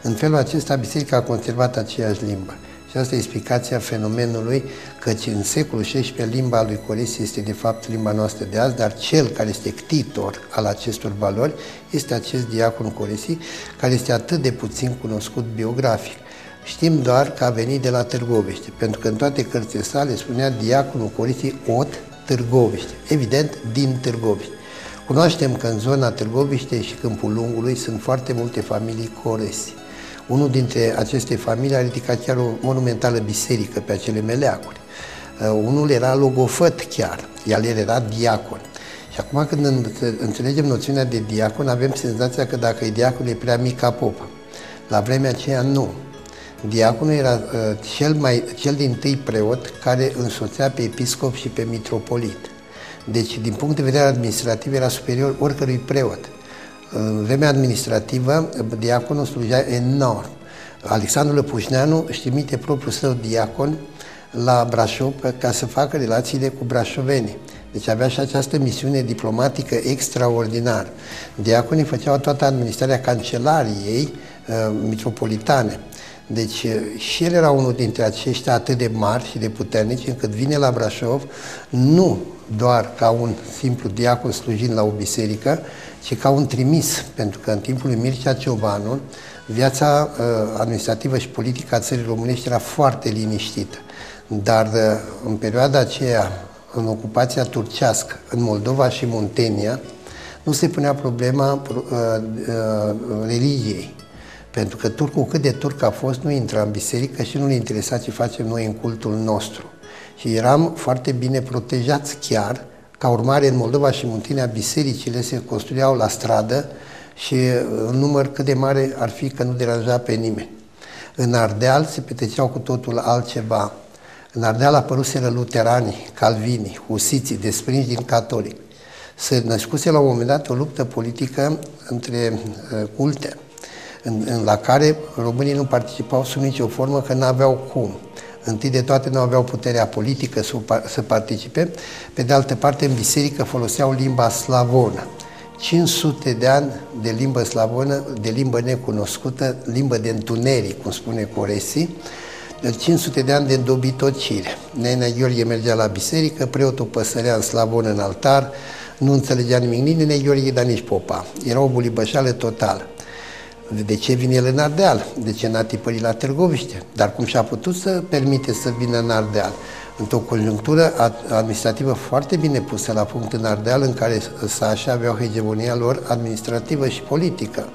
În felul acesta, biserica a conservat aceeași limbă. Și asta e explicația fenomenului căci în secolul XVI limba lui Coris este de fapt limba noastră de azi, dar cel care este ctitor al acestor valori este acest diacon Corisi, care este atât de puțin cunoscut biografic. Știm doar că a venit de la Târgoviște, pentru că în toate cărțile sale spunea diaconul Corisi Ot Târgoviște, evident din Târgoviște. Cunoaștem că în zona Târgoviște și Câmpul Lungului sunt foarte multe familii coresi. Unul dintre aceste familii a ridicat chiar o monumentală biserică pe acele meleacuri. Uh, unul era logofăt chiar, el era diacon. Și acum când înțelegem noțiunea de diacon, avem senzația că dacă e diacon e prea mic ca popă. La vremea aceea nu. Diaconul era uh, cel, mai, cel din tâi preot care însoțea pe episcop și pe mitropolit. Deci, din punct de vedere administrativ, era superior oricărui preot. În vremea administrativă, diaconul slujea enorm. Alexandru Lăpușneanu își trimite propriul său diacon la Brașov ca să facă relațiile cu brașovenii. Deci avea și această misiune diplomatică extraordinară. Diaconii făceau toată administrarea cancelariei uh, mitropolitane. Deci uh, și el era unul dintre aceștia atât de mari și de puternici încât vine la Brașov nu doar ca un simplu diacon slujind la o biserică, ci ca un trimis, pentru că în timpul lui Mircea Ciobanu, viața uh, administrativă și politică a țării românești era foarte liniștită. Dar uh, în perioada aceea, în ocupația turcească, în Moldova și Muntenia, nu se punea problema uh, uh, religiei. Pentru că turcul, cât de turc a fost, nu intra în biserică și nu-l interesa ce facem noi în cultul nostru. Și eram foarte bine protejați chiar ca urmare, în Moldova și Muntenia, bisericile se construiau la stradă și în număr cât de mare ar fi că nu deranja pe nimeni. În Ardeal se petreceau cu totul altceva. În Ardeal apăruseră luteranii, calvinii, husiții, desprinși din catolic. Se născuse la un moment dat o luptă politică între uh, culte, în, în, la care românii nu participau sub nicio formă, că nu aveau cum întâi de toate nu aveau puterea politică să participe, pe de altă parte în biserică foloseau limba slavonă. 500 de ani de limbă slavonă, de limbă necunoscută, limbă de întuneric, cum spune Coresi, 500 de ani de dobitocire. Nenea Gheorghe mergea la biserică, preotul păsărea în slavonă în altar, nu înțelegea nimic, nici Nenea Gheorghe, dar nici popa. Era o bulibășală totală. De ce vine el în Ardeal? De ce n-a tipărit la Târgoviște? Dar cum și-a putut să permite să vină în Ardeal? Într-o conjunctură administrativă foarte bine pusă la punct în Ardeal, în care așa aveau hegemonia lor administrativă și politică.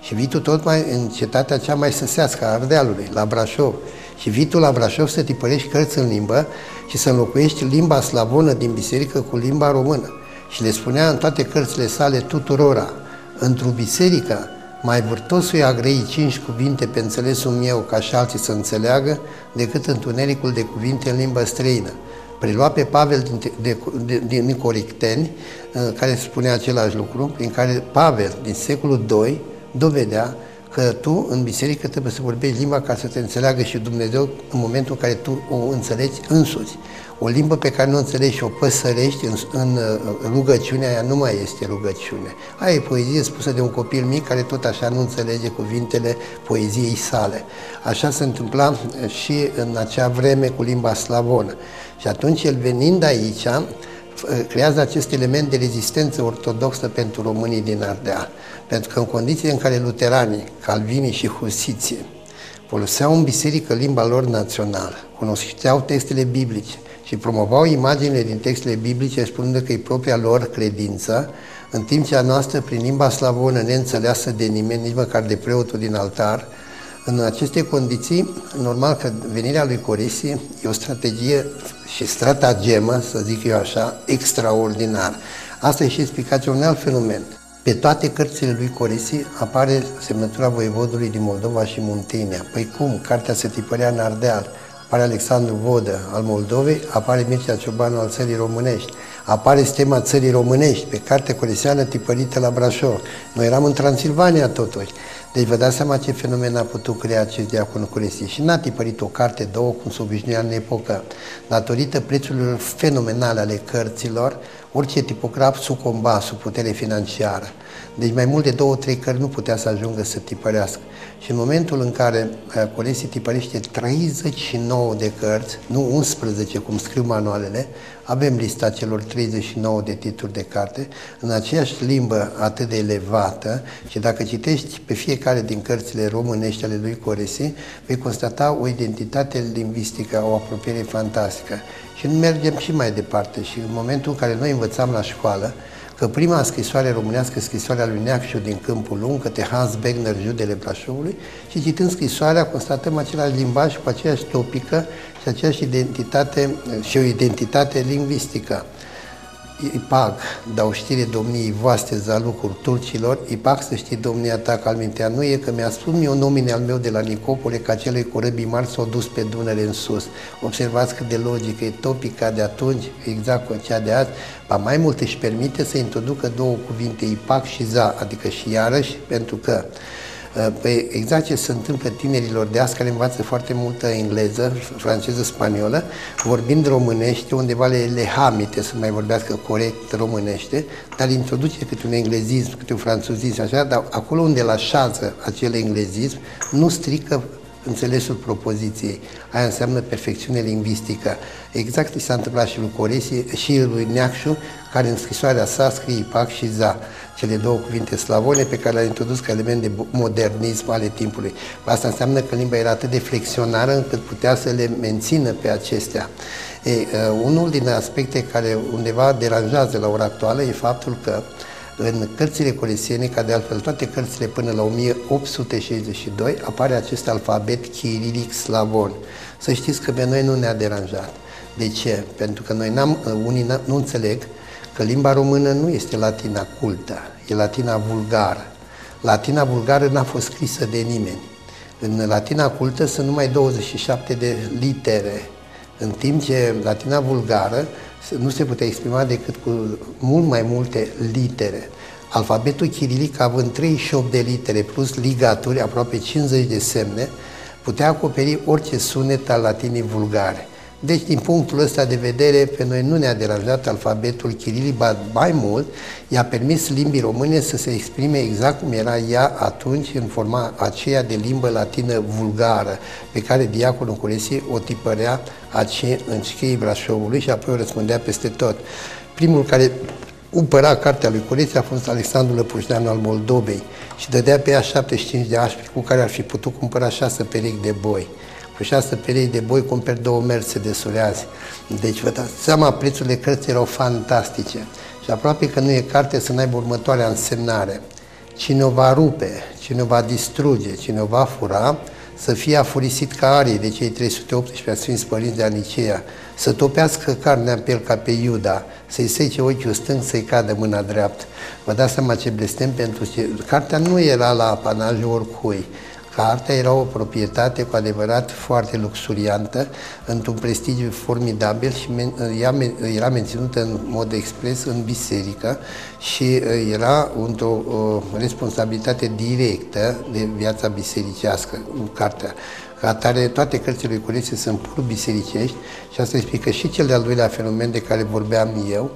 Și vitul tot mai în cetatea cea mai săsească a Ardealului, la Brașov. Și vitul la Brașov să tipărești cărți în limbă și să înlocuiești limba slavonă din biserică cu limba română. Și le spunea în toate cărțile sale tuturora, într-o biserică mai vârtosul a grei cinci cuvinte pe înțelesul meu ca și alții să înțeleagă, decât întunericul de cuvinte în limba străină. Prelua pe Pavel din, de, de, din Nicoricteni, uh, care spunea același lucru, prin care Pavel, din secolul II, dovedea că tu în biserică trebuie să vorbești limba ca să te înțeleagă și Dumnezeu în momentul în care tu o înțelegi însuți. O limbă pe care nu o înțelegi și o păsărești în, în uh, rugăciunea aia nu mai este rugăciune. Aia e poezie spusă de un copil mic care tot așa nu înțelege cuvintele poeziei sale. Așa se întâmpla uh, și în acea vreme cu limba slavonă. Și atunci el venind aici, creează acest element de rezistență ortodoxă pentru românii din Ardeal. Pentru că în condiții în care luteranii, calvinii și husiții foloseau în biserică limba lor națională, cunoșteau textele biblice și promovau imaginile din textele biblice spunând că e propria lor credință, în timp ce a noastră, prin limba slavonă, neînțeleasă de nimeni, nici măcar de preotul din altar, în aceste condiții, normal că venirea lui Corisi e o strategie și stratagemă, să zic eu așa, extraordinar. Asta e și explicația unui alt fenomen. Pe toate cărțile lui Corisi apare semnătura voievodului din Moldova și Muntenia. Păi cum? Cartea se tipărea în Ardeal apare Alexandru Vodă al Moldovei, apare Mircea Ciobanu al țării românești, apare stema țării românești pe carte coleseană tipărită la Brașov. Noi eram în Transilvania totuși. Deci vă dați seama ce fenomen a putut crea acest diacon Curesi. Și n-a tipărit o carte, două, cum se obișnuia în epocă. Datorită prețurilor fenomenale ale cărților, orice tipograf sucomba sub putere financiară. Deci mai mult de două, trei cărți nu putea să ajungă să tipărească. Și în momentul în care uh, Colesi tipărește 39 de cărți, nu 11 cum scriu manualele, avem lista celor 39 de titluri de carte, în aceeași limbă atât de elevată și dacă citești pe fiecare din cărțile românești ale lui Coresi, vei constata o identitate lingvistică, o apropiere fantastică. Și nu mergem și mai departe. Și în momentul în care noi învățam la școală, că prima scrisoare românească, scrisoarea lui Neacșu din Câmpul Lung, către Hans Begner, Judele Brașovului, și citând scrisoarea, constatăm același limbaj cu aceeași topică și aceeași identitate și o identitate lingvistică. IPAG, dau știre domniei voastre za lucruri turcilor, IPAG să știi domnia ta că al nu e că mi-a spus mie un nomine al meu de la Nicopole că acelui corăbii mari s-au dus pe Dunăre în sus. Observați cât de logică e topica de atunci, exact cu cea de azi, ba mai mult își permite să introducă două cuvinte IPAG și ZA, adică și iarăși, pentru că Păi exact ce se întâmplă tinerilor de azi care învață foarte multă engleză, franceză, spaniolă, vorbind românește, undeva le, le hamite să mai vorbească corect românește, dar introduce câte un englezism, câte un franțuzism, așa, dar acolo unde la șază acel englezism, nu strică înțelesul propoziției. Aia înseamnă perfecțiune lingvistică. Exact ce s-a întâmplat și lui Coresi și lui Neacșu, care în scrisoarea sa scrie IPAC și ZA, cele două cuvinte slavone pe care le-a introdus ca element de modernism ale timpului. Asta înseamnă că limba era atât de flexionară încât putea să le mențină pe acestea. E, uh, unul din aspecte care undeva deranjează la ora actuală e faptul că în cărțile colesiene, ca de altfel toate cărțile până la 1862, apare acest alfabet chirilic slavon. Să știți că pe noi nu ne-a deranjat. De ce? Pentru că noi n-am, unii nu înțeleg că limba română nu este latina cultă, e latina vulgară. Latina vulgară n-a fost scrisă de nimeni. În latina cultă sunt numai 27 de litere, în timp ce latina vulgară nu se putea exprima decât cu mult mai multe litere. Alfabetul chirilic, având 38 de litere plus ligaturi, aproape 50 de semne, putea acoperi orice sunet al latinii vulgare. Deci, din punctul ăsta de vedere, pe noi nu ne-a deranjat alfabetul chirilic, ba mai mult, i-a permis limbii române să se exprime exact cum era ea atunci, în forma aceea de limbă latină vulgară, pe care diaconul Culesi o tipărea aceea în cheii Brașovului și apoi o răspundea peste tot. Primul care cumpăra cartea lui Culesi a fost Alexandru Lăpușneanu al Moldovei și dădea pe ea 75 de așpi cu care ar fi putut cumpăra șase perechi de boi. Cu șase perechi de boi cumperi două de azi. Deci vă dați seama, prețurile cărții erau fantastice. Și aproape că nu e carte să n-aibă următoarea însemnare. Cine o va rupe, cine o va distruge, cine o va fura, să fie afurisit ca arii de cei 318 Sfinți Părinți de Aniceea, să topească carnea pe el ca pe Iuda, să-i sece ochiul stâng, să-i cadă mâna dreaptă. Vă dați seama ce blestem pentru ce... Cartea nu era la apanajul oricui. Cartea era o proprietate cu adevărat foarte luxuriantă, într-un prestigiu formidabil și ea era menținută în mod expres în biserică și uh, era într-o responsabilitate directă de viața bisericească, cartea. Ca atare, toate cărțile lui Curețe sunt pur bisericești și asta explică și cel de-al doilea fenomen de care vorbeam eu,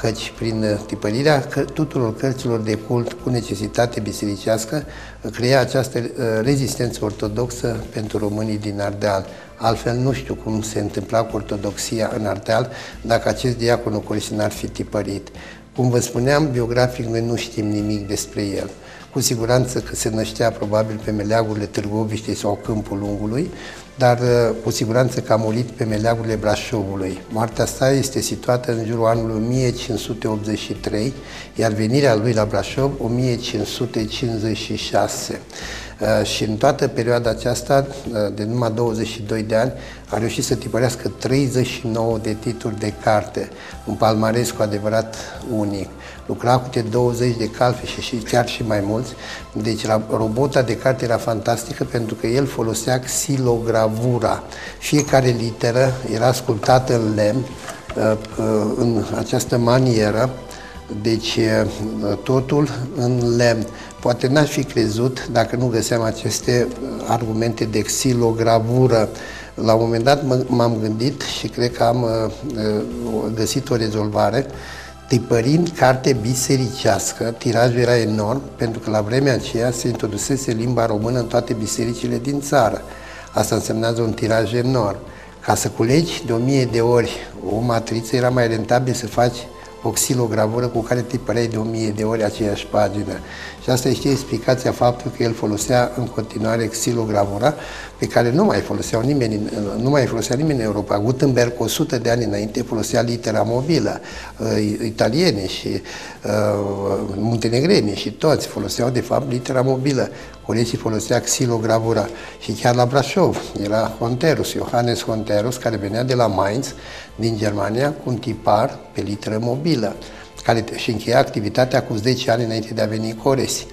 căci prin tipărirea tuturor cărților de cult cu necesitate bisericească crea această uh, rezistență ortodoxă pentru românii din Ardeal. Altfel nu știu cum se întâmpla cu ortodoxia în Ardeal dacă acest diacon Ocolisin n-ar fi tipărit. Cum vă spuneam, biografic noi nu știm nimic despre el. Cu siguranță că se năștea probabil pe meleagurile Târgoviștei sau Câmpul Lungului, dar uh, cu siguranță că a murit pe meleagurile Brașovului. Moartea sa este situată în jurul anului 1583, iar venirea lui la Brașov 1556. Uh, și în toată perioada aceasta, uh, de numai 22 de ani, a reușit să tipărească 39 de titluri de carte, un palmares cu adevărat unic. Lucra cu 20 de calfe și, și chiar și mai mulți, deci robota de carte era fantastică pentru că el folosea xilogravura. Fiecare literă era sculptată în lemn, uh, în această manieră, deci totul în lemn. Poate n-aș fi crezut dacă nu găseam aceste argumente de xilogravură. La un moment dat m-am gândit și cred că am găsit o rezolvare tipărind carte bisericească, tirajul era enorm, pentru că la vremea aceea se introdusese limba română în toate bisericile din țară. Asta însemnează un tiraj enorm. Ca să culegi de o mie de ori o matriță, era mai rentabil să faci o xilogravură cu care tipăreai de o mie de ori aceeași pagină. Și asta este explicația faptului că el folosea în continuare xilogravura, pe care nu mai folosea nimeni, nu mai folosea nimeni în Europa. Gutenberg, 100 de ani înainte, folosea litera mobilă. Uh, italieni și uh, muntenegreni și toți foloseau, de fapt, litera mobilă. Colegii folosea xilogravura. Și chiar la Brașov era Honterus, Johannes Honterus, care venea de la Mainz, din Germania, cu un tipar pe literă mobilă care și încheia activitatea cu 10 ani înainte de a veni Coresi.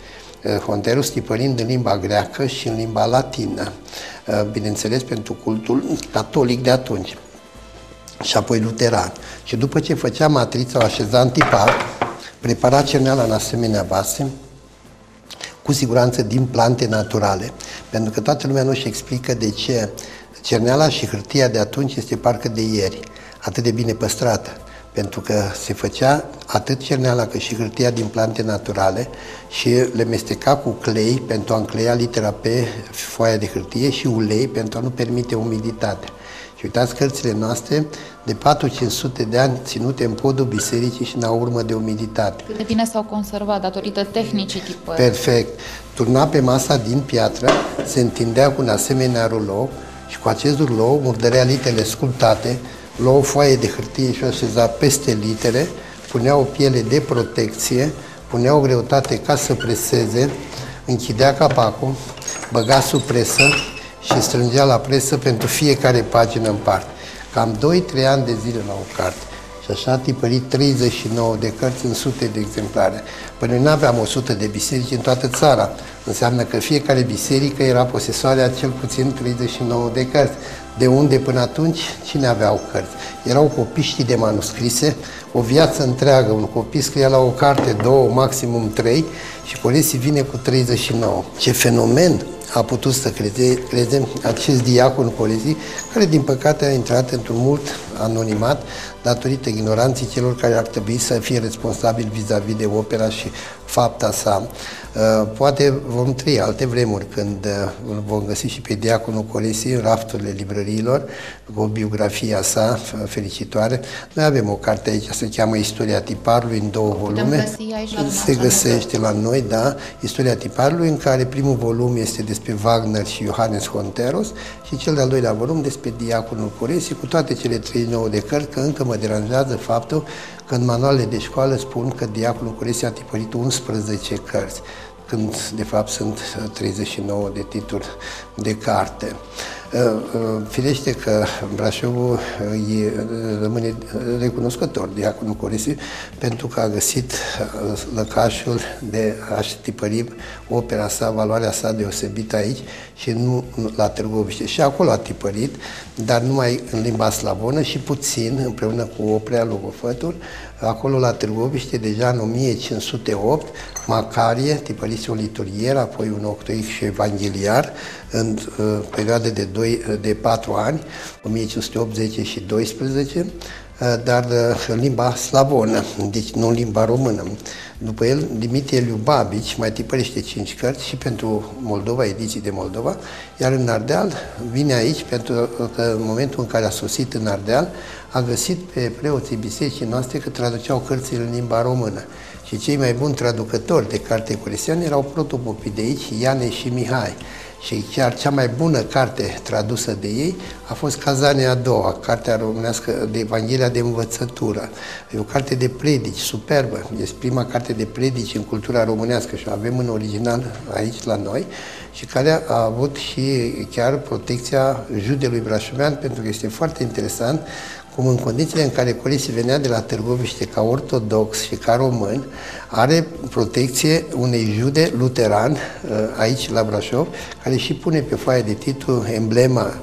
Uh, Honterus tipărind în limba greacă și în limba latină, uh, bineînțeles pentru cultul catolic de atunci. Și apoi luteran. Și după ce făcea matrița, o așeza în tipar, prepara cerneala în asemenea vase, cu siguranță din plante naturale, pentru că toată lumea nu-și explică de ce cerneala și hârtia de atunci este parcă de ieri, atât de bine păstrată pentru că se făcea atât cerneala cât și hârtia din plante naturale și le mesteca cu clei pentru a încleia litera pe foaia de hârtie și ulei pentru a nu permite umiditatea. Și uitați cărțile noastre de 4-500 de ani ținute în podul bisericii și în urmă de umiditate. Cât de bine s-au conservat datorită tehnicii tipării. Perfect. Turna pe masa din piatră, se întindea cu un asemenea rulou și cu acest rulou murdărea litele sculptate lua o foaie de hârtie și o așeza peste litere, punea o piele de protecție, punea o greutate ca să preseze, închidea capacul, băga sub presă și strângea la presă pentru fiecare pagină în parte. Cam 2-3 ani de zile la o carte. Și așa a tipărit 39 de cărți în sute de exemplare. Păi noi nu aveam 100 de biserici în toată țara. Înseamnă că fiecare biserică era posesoarea cel puțin 39 de cărți. De unde până atunci cine aveau cărți? Erau copiștii de manuscrise, o viață întreagă. Un copii scria la o carte, două, maximum trei și Colesi vine cu 39. Ce fenomen a putut să creze, creze acest diacon Colesi, care din păcate a intrat într-un mult anonimat datorită ignoranței celor care ar trebui să fie responsabili vis-a-vis de opera și fapta sa. Uh, poate vom trăi alte vremuri când uh, vom găsi și pe Diaconul Colesi în rafturile librăriilor cu biografia sa fericitoare. Noi avem o carte aici, se cheamă Istoria tiparului în două volume. Se găsește la noi, da, Istoria tiparului în care primul volum este despre Wagner și Johannes Honteros și cel de-al doilea volum despre Diaconul Colesi cu toate cele 39 de cărți, că încă mă deranjează faptul că în manualele de școală spun că Diaconul Colesi a tipărit 11 cărți când de fapt sunt 39 de titluri de carte. Uh, uh, firește că Brașovul uh, e, rămâne recunoscător Diaconul Coresi pentru că a găsit lăcașul de a-și tipări opera sa, valoarea sa deosebită aici și nu la Târgoviște. Și acolo a tipărit, dar numai în limba slavonă și puțin, împreună cu oprea logofătul, acolo la Târgoviște, deja în 1508, Macarie tipărise o liturgieră, apoi un octoic și evangheliar, în uh, perioade de 2 2, de 4 ani, 1580 și 12, dar în limba slavonă, deci nu în limba română. După el, Dimitrie Liubabici mai tipărește cinci cărți și pentru Moldova, ediții de Moldova, iar în Ardeal vine aici pentru că în momentul în care a sosit în Ardeal, a găsit pe preoții bisericii noastre că traduceau cărțile în limba română. Și cei mai buni traducători de carte curesiane erau protopopii de aici, Iane și Mihai și chiar cea mai bună carte tradusă de ei a fost Cazania a doua, cartea românească de Evanghelia de învățătură. E o carte de predici, superbă. Este prima carte de predici în cultura românească și o avem în original aici la noi și care a avut și chiar protecția judelui brașovean, pentru că este foarte interesant cum în condițiile în care Corisi venea de la Târgoviște ca ortodox și ca român, are protecție unei jude luteran uh, aici la Brașov, care și pune pe foaia de titlu emblema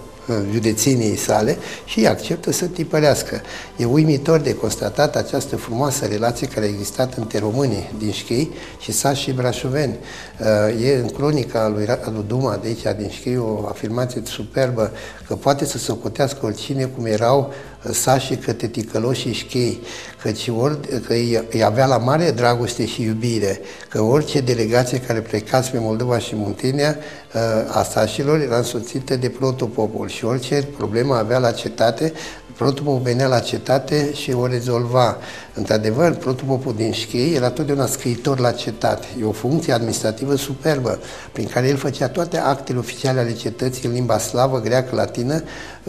județeniei sale și acceptă să tipărească. E uimitor de constatat această frumoasă relație care a existat între românii din Șchei și sași și brașoveni. Uh, e în cronica lui Radu Duma de aici din Șchei o afirmație superbă că poate să se ocotească oricine cum erau sașii către ticăloșii șchei, căci ori, că îi avea la mare dragoste și iubire, că orice delegație care plecați pe Moldova și Muntenia uh, a sașilor era însoțită de protopopul și orice problemă avea la cetate, protopopul venea la cetate și o rezolva. Într-adevăr, protopopul din Șchei era totdeauna scriitor la cetate. E o funcție administrativă superbă, prin care el făcea toate actele oficiale ale cetății în limba slavă, greacă, latină,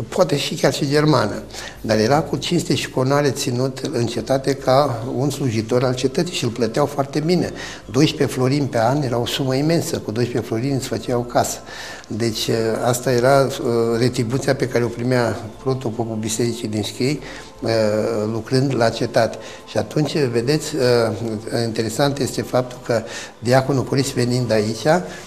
poate și chiar și germană. Dar era cu cinste și conoare ținut în cetate ca un slujitor al cetății și îl plăteau foarte bine. 12 florini pe an era o sumă imensă, cu 12 florini îți făcea o casă. Deci asta era uh, retribuția pe care o primea protopopul bisericii din Schei, Uh, lucrând la cetate. Și atunci, vedeți, uh, interesant este faptul că diaconul Coris venind aici,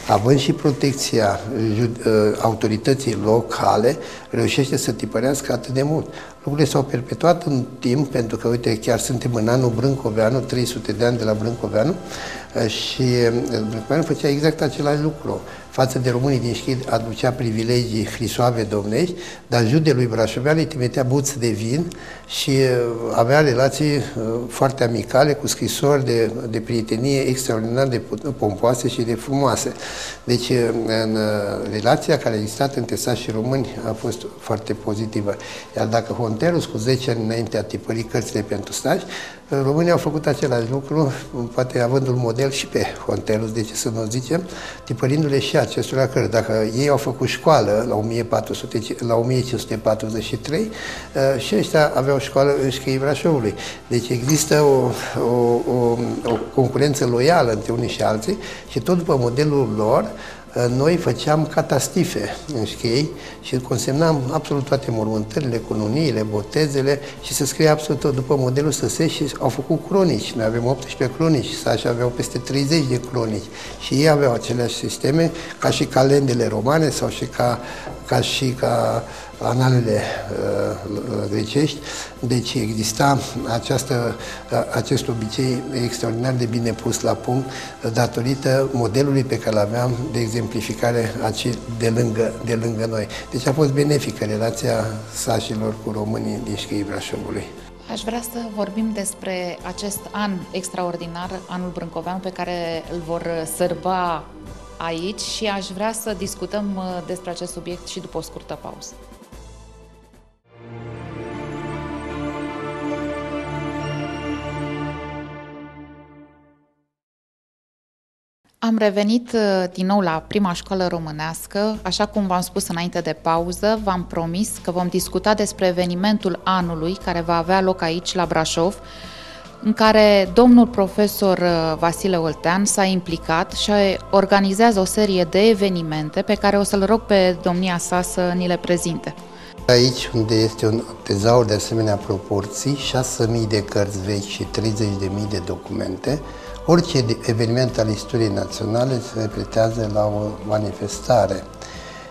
având și protecția uh, autorității locale, reușește să tipărească atât de mult. Lucrurile s-au perpetuat în timp, pentru că, uite, chiar suntem în anul Brâncoveanu, 300 de ani de la Brâncoveanu, și Brâncoveanu făcea exact același lucru față de românii din Șchid aducea privilegii hrisoave domnești, dar judelui Brașovean îi trimitea buți de vin și uh, avea relații uh, foarte amicale cu scrisori de, de prietenie extraordinar de pompoase și de frumoase. Deci, uh, în relația care a existat între sași și români a fost foarte pozitivă. Iar dacă Honterus, cu 10 ani înainte, a tipărit cărțile pentru stași, Românii au făcut același lucru, poate avându-l model și pe Hontelus, de ce să nu zicem, tipărindu-le și acestora cărți. Dacă ei au făcut școală la, 1400, la 1543 uh, și ăștia aveau școală în Șchei Brașovului. Deci există o, o, o, o concurență loială între unii și alții și tot după modelul lor, noi făceam catastife în șchei și consemnam absolut toate mormântările, cununiile, botezele și se scrie absolut tot. După modelul Săse și au făcut cronici. Noi avem 18 cronici, Sași aveau peste 30 de cronici. Și ei aveau aceleași sisteme ca și calendele romane sau și ca, ca și ca analele uh, grecești, deci exista această, uh, acest obicei extraordinar de bine pus la punct datorită modelului pe care îl aveam de exemplificare de lângă, de lângă noi. Deci a fost benefică relația sașilor cu românii din Șchei Brașovului. Aș vrea să vorbim despre acest an extraordinar, anul Brâncovean, pe care îl vor sărba aici și aș vrea să discutăm uh, despre acest subiect și după o scurtă pauză. Am revenit uh, din nou la prima școală românească. Așa cum v-am spus înainte de pauză, v-am promis că vom discuta despre evenimentul anului care va avea loc aici, la Brașov, în care domnul profesor uh, Vasile Oltean s-a implicat și organizează o serie de evenimente pe care o să-l rog pe domnia sa să ni le prezinte. Aici, unde este un tezaur de asemenea proporții, 6.000 de cărți vechi și 30.000 de documente, Orice eveniment al istoriei naționale se pretează la o manifestare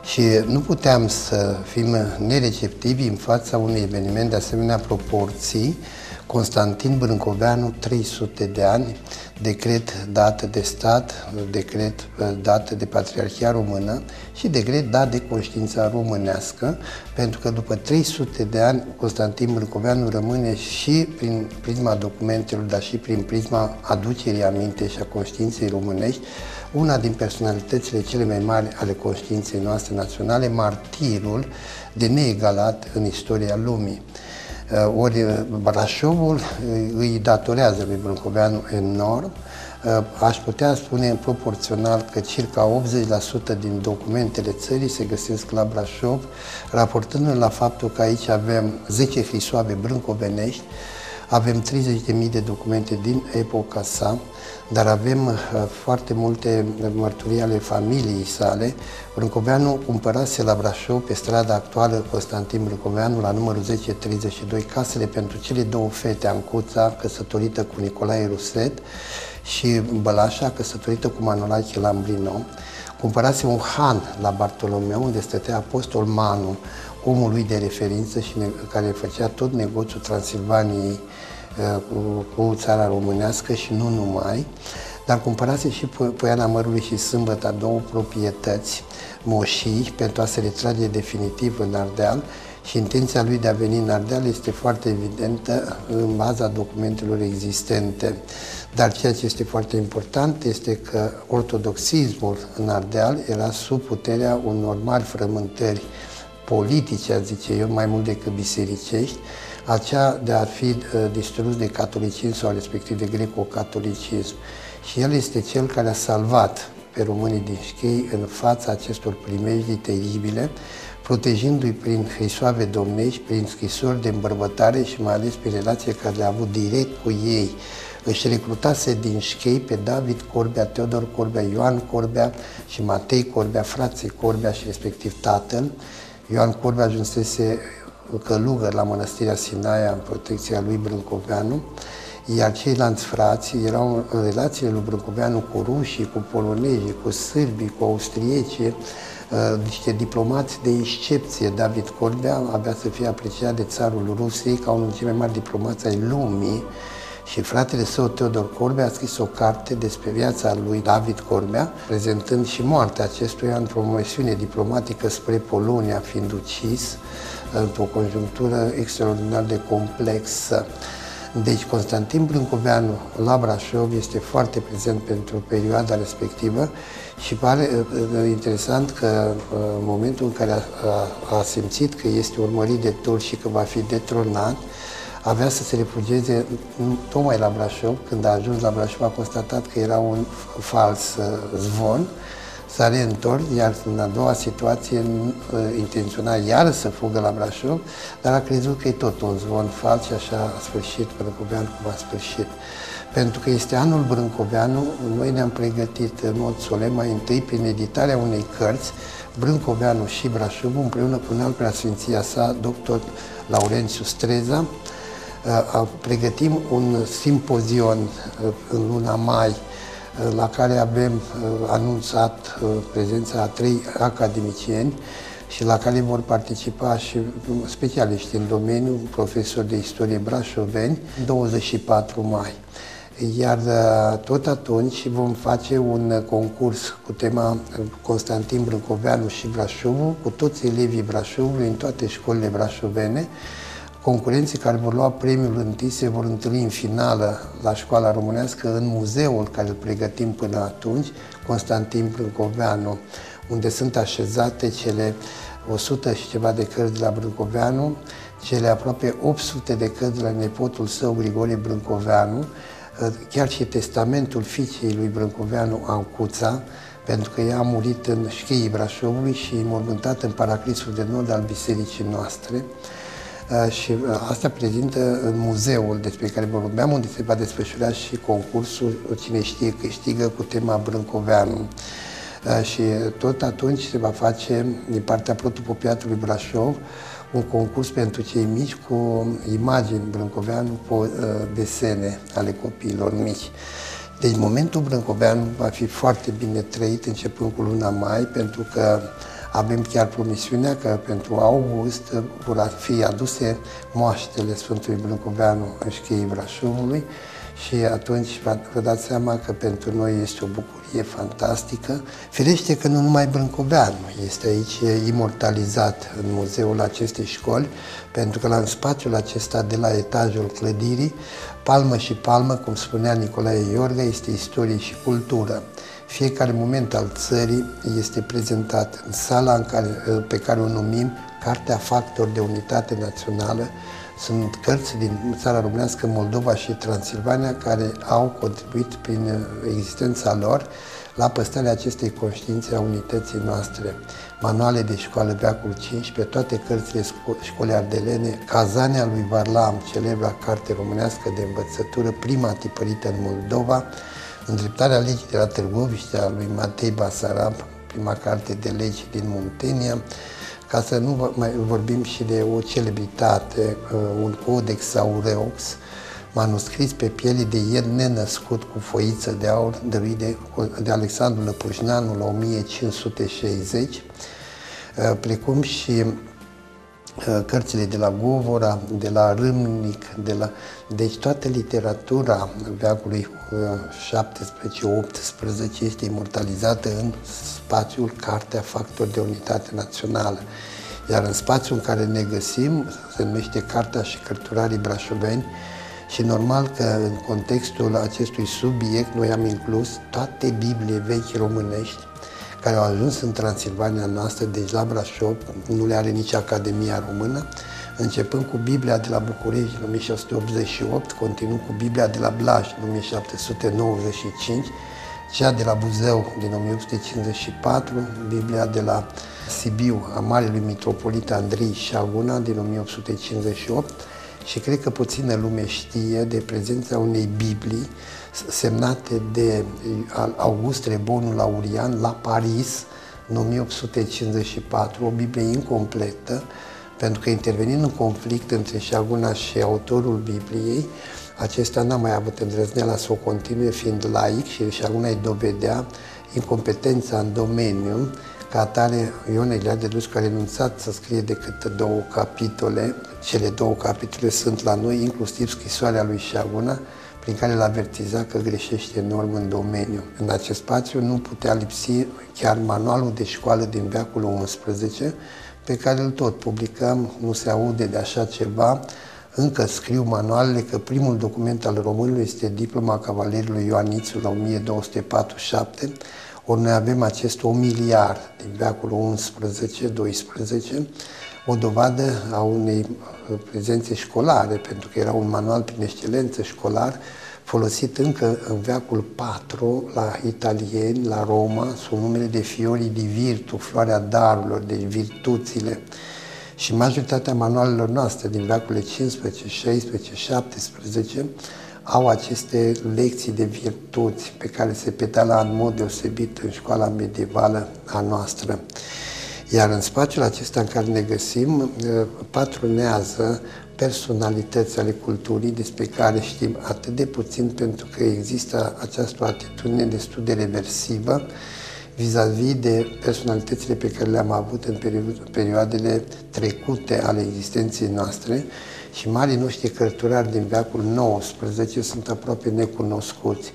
și nu puteam să fim nereceptivi în fața unui eveniment de asemenea proporții, Constantin Brâncoveanu, 300 de ani, decret dat de stat, decret uh, dat de Patriarhia Română și decret dat de conștiința românească, pentru că după 300 de ani Constantin Brâncoveanu rămâne și prin prisma documentelor, dar și prin prisma aducerii aminte și a conștiinței românești, una din personalitățile cele mai mari ale conștiinței noastre naționale, martirul de neegalat în istoria lumii. Uh, ori uh, Brașovul uh, îi datorează lui Brâncoveanu enorm, aș putea spune proporțional că circa 80% din documentele țării se găsesc la Brașov, raportându la faptul că aici avem 10 hrisoave brâncovenești, avem 30.000 de documente din epoca sa, dar avem uh, foarte multe mărturii ale familiei sale. Brâncoveanu cumpărase la Brașov, pe strada actuală Constantin Brâncoveanu, la numărul 1032, casele pentru cele două fete, Ancuța, căsătorită cu Nicolae Ruset, și Bălașa, căsătorită cu Manolache Lambrino. Cumpărase un han la Bartolomeu, unde stătea apostol Manu, omul lui de referință și care făcea tot negoțul Transilvaniei uh, cu, cu țara românească și nu numai, dar cumpărase și Poiana Mărului și Sâmbăta două proprietăți moșii pentru a se retrage definitiv în Ardeal și intenția lui de a veni în Ardeal este foarte evidentă în baza documentelor existente. Dar ceea ce este foarte important este că ortodoxismul în Ardeal era sub puterea unor mari frământări politice, zice eu, mai mult decât bisericești, aceea de a fi uh, distrus de catolicism sau respectiv de greco-catolicism. Și el este cel care a salvat pe românii din Șchei în fața acestor primejdii teribile, protejându-i prin hrisoave domnești, prin scrisori de îmbărbătare și mai ales prin relație care le-a avut direct cu ei. Își recrutase din Șchei pe David Corbea, Teodor Corbea, Ioan Corbea și Matei Corbea, frații Corbea și respectiv tatăl, Ioan Corbea ajunsese călugăr la mănăstirea Sinaia în protecția lui Brâncoveanu, iar ceilalți frați erau în relațiile lui Brâncoveanu cu rușii, cu polonezii, cu sârbii, cu austriecii, uh, niște diplomați de excepție. David Corbea avea să fie apreciat de țarul Rusiei ca unul dintre cei mai mari diplomați ai lumii, și fratele său, Teodor Corbea, a scris o carte despre viața lui David Corbea, prezentând și moartea acestuia într-o misiune diplomatică spre Polonia, fiind ucis într-o conjunctură extraordinar de complexă. Deci Constantin Brâncoveanu la Brașov este foarte prezent pentru perioada respectivă și pare uh, interesant că uh, în momentul în care a, a, a simțit că este urmărit de turci și că va fi detronat, avea să se refugieze tocmai la Brașov. Când a ajuns la Brașov a constatat că era un fals uh, zvon, s-a reîntors, iar în a doua situație uh, intenționa iar să fugă la Brașov, dar a crezut că e tot un zvon fals și așa a sfârșit Brâncoveanu cum a sfârșit. Pentru că este anul Brâncoveanu, noi ne-am pregătit în mod solemn mai întâi prin editarea unei cărți, Brâncoveanu și Brașov, împreună cu un alt preasfinția sa, doctor Laurențiu Streza, pregătim un simpozion în luna mai la care avem anunțat prezența a trei academicieni și la care vor participa și specialiști în domeniu, profesori de istorie brașoveni, 24 mai. Iar tot atunci vom face un concurs cu tema Constantin Brâncoveanu și Brașovul, cu toți elevii Brașovului în toate școlile brașovene, Concurenții care vor lua premiul întâi se vor întâlni în finală la școala românească în muzeul care îl pregătim până atunci, Constantin Brâncoveanu, unde sunt așezate cele 100 și ceva de cărți de la Brâncoveanu, cele aproape 800 de cărți de la nepotul său, Grigorie Brâncoveanu, chiar și testamentul fiicei lui Brâncoveanu, Ancuța, pentru că ea a murit în șcheii Brașovului și mormântat în paraclisul de nord al bisericii noastre. Uh, și uh, asta prezintă în muzeul despre care vă vorbeam, unde se va desfășura și concursul Cine știe câștigă cu tema Brâncoveanu. Uh, și tot atunci se va face din partea protopopiatului Brașov un concurs pentru cei mici cu imagini Brâncoveanu cu desene ale copiilor mici. Deci momentul Brâncoveanu va fi foarte bine trăit începând cu luna mai, pentru că Avem chiar promisiunea că pentru august vor fi aduse moaștele Sfântului Brâncoveanu în șcheii Brașovului și atunci vă dați seama că pentru noi este o bucurie fantastică. Firește că nu numai Brâncoveanu este aici imortalizat în muzeul acestei școli, pentru că la în spațiul acesta de la etajul clădirii, palmă și palmă, cum spunea Nicolae Iorga, este istorie și cultură. Fiecare moment al țării este prezentat în sala în care, pe care o numim Cartea Factor de Unitate Națională, sunt cărți din țara românească, Moldova și Transilvania care au contribuit prin existența lor la păstrarea acestei conștiințe a unității noastre. Manuale de școală veacul 15, toate cărțile școlii ardelene, Cazania lui Varlam, celebra carte românească de învățătură, prima tipărită în Moldova, Îndreptarea legii de la Târgoviște a lui Matei Basarab, prima carte de legi din Muntenia, ca să nu mai vorbim și de o celebritate, uh, un codex aureox, manuscris pe piele de ied nenăscut cu foiță de aur, dăruit de, de Alexandru Lăpușneanu la 1560, uh, precum și uh, cărțile de la Govora, de la Râmnic, de la... deci toată literatura veacului 17-18 este imortalizată în spațiul Cartea Factor de Unitate Națională. Iar în spațiul în care ne găsim, se numește Cartea și Cărturarii Brașoveni, și normal că în contextul acestui subiect noi am inclus toate Biblie vechi românești care au ajuns în Transilvania noastră, deci la Brașov, nu le are nici Academia Română, începând cu Biblia de la București în 1688, continuând cu Biblia de la Blaj în 1795, cea de la Buzău din 1854, Biblia de la Sibiu a Marelui Mitropolit Andrei Șaguna din 1858 și cred că puțină lume știe de prezența unei Biblii semnate de August Rebonul Laurian la Paris în 1854, o Biblie incompletă, pentru că intervenind în conflict între Șaguna și autorul Bibliei, acesta n-a mai avut îndrăzneala să o continue fiind laic și Șaguna îi dovedea incompetența în domeniu, ca atare Ion Eliade Deluscu a renunțat să scrie decât două capitole, cele două capitole sunt la noi, inclusiv scrisoarea lui Șaguna, prin care îl avertiza că greșește enorm în domeniu. În acest spațiu nu putea lipsi chiar manualul de școală din veacul XI, pe care îl tot publicăm, nu se aude de așa ceva, încă scriu manualele că primul document al românului este diploma cavalerului Ioanițu la 1247, ori noi avem acest omiliar din veacul 11-12, o dovadă a unei prezențe școlare, pentru că era un manual prin excelență școlar, folosit încă în veacul 4 la italieni, la Roma, sub numele de Fiori di Virtu, floarea darurilor, de virtuțile. Și majoritatea manualelor noastre din veacul 15, 16, 17 au aceste lecții de virtuți pe care se pedala în mod deosebit în școala medievală a noastră. Iar în spațiul acesta în care ne găsim, patronează personalități ale culturii despre care știm atât de puțin pentru că există această atitudine destul de reversivă vis-a-vis -vis de personalitățile pe care le-am avut în perioadele trecute ale existenței noastre și marii noștri cărturari din veacul XIX sunt aproape necunoscuți.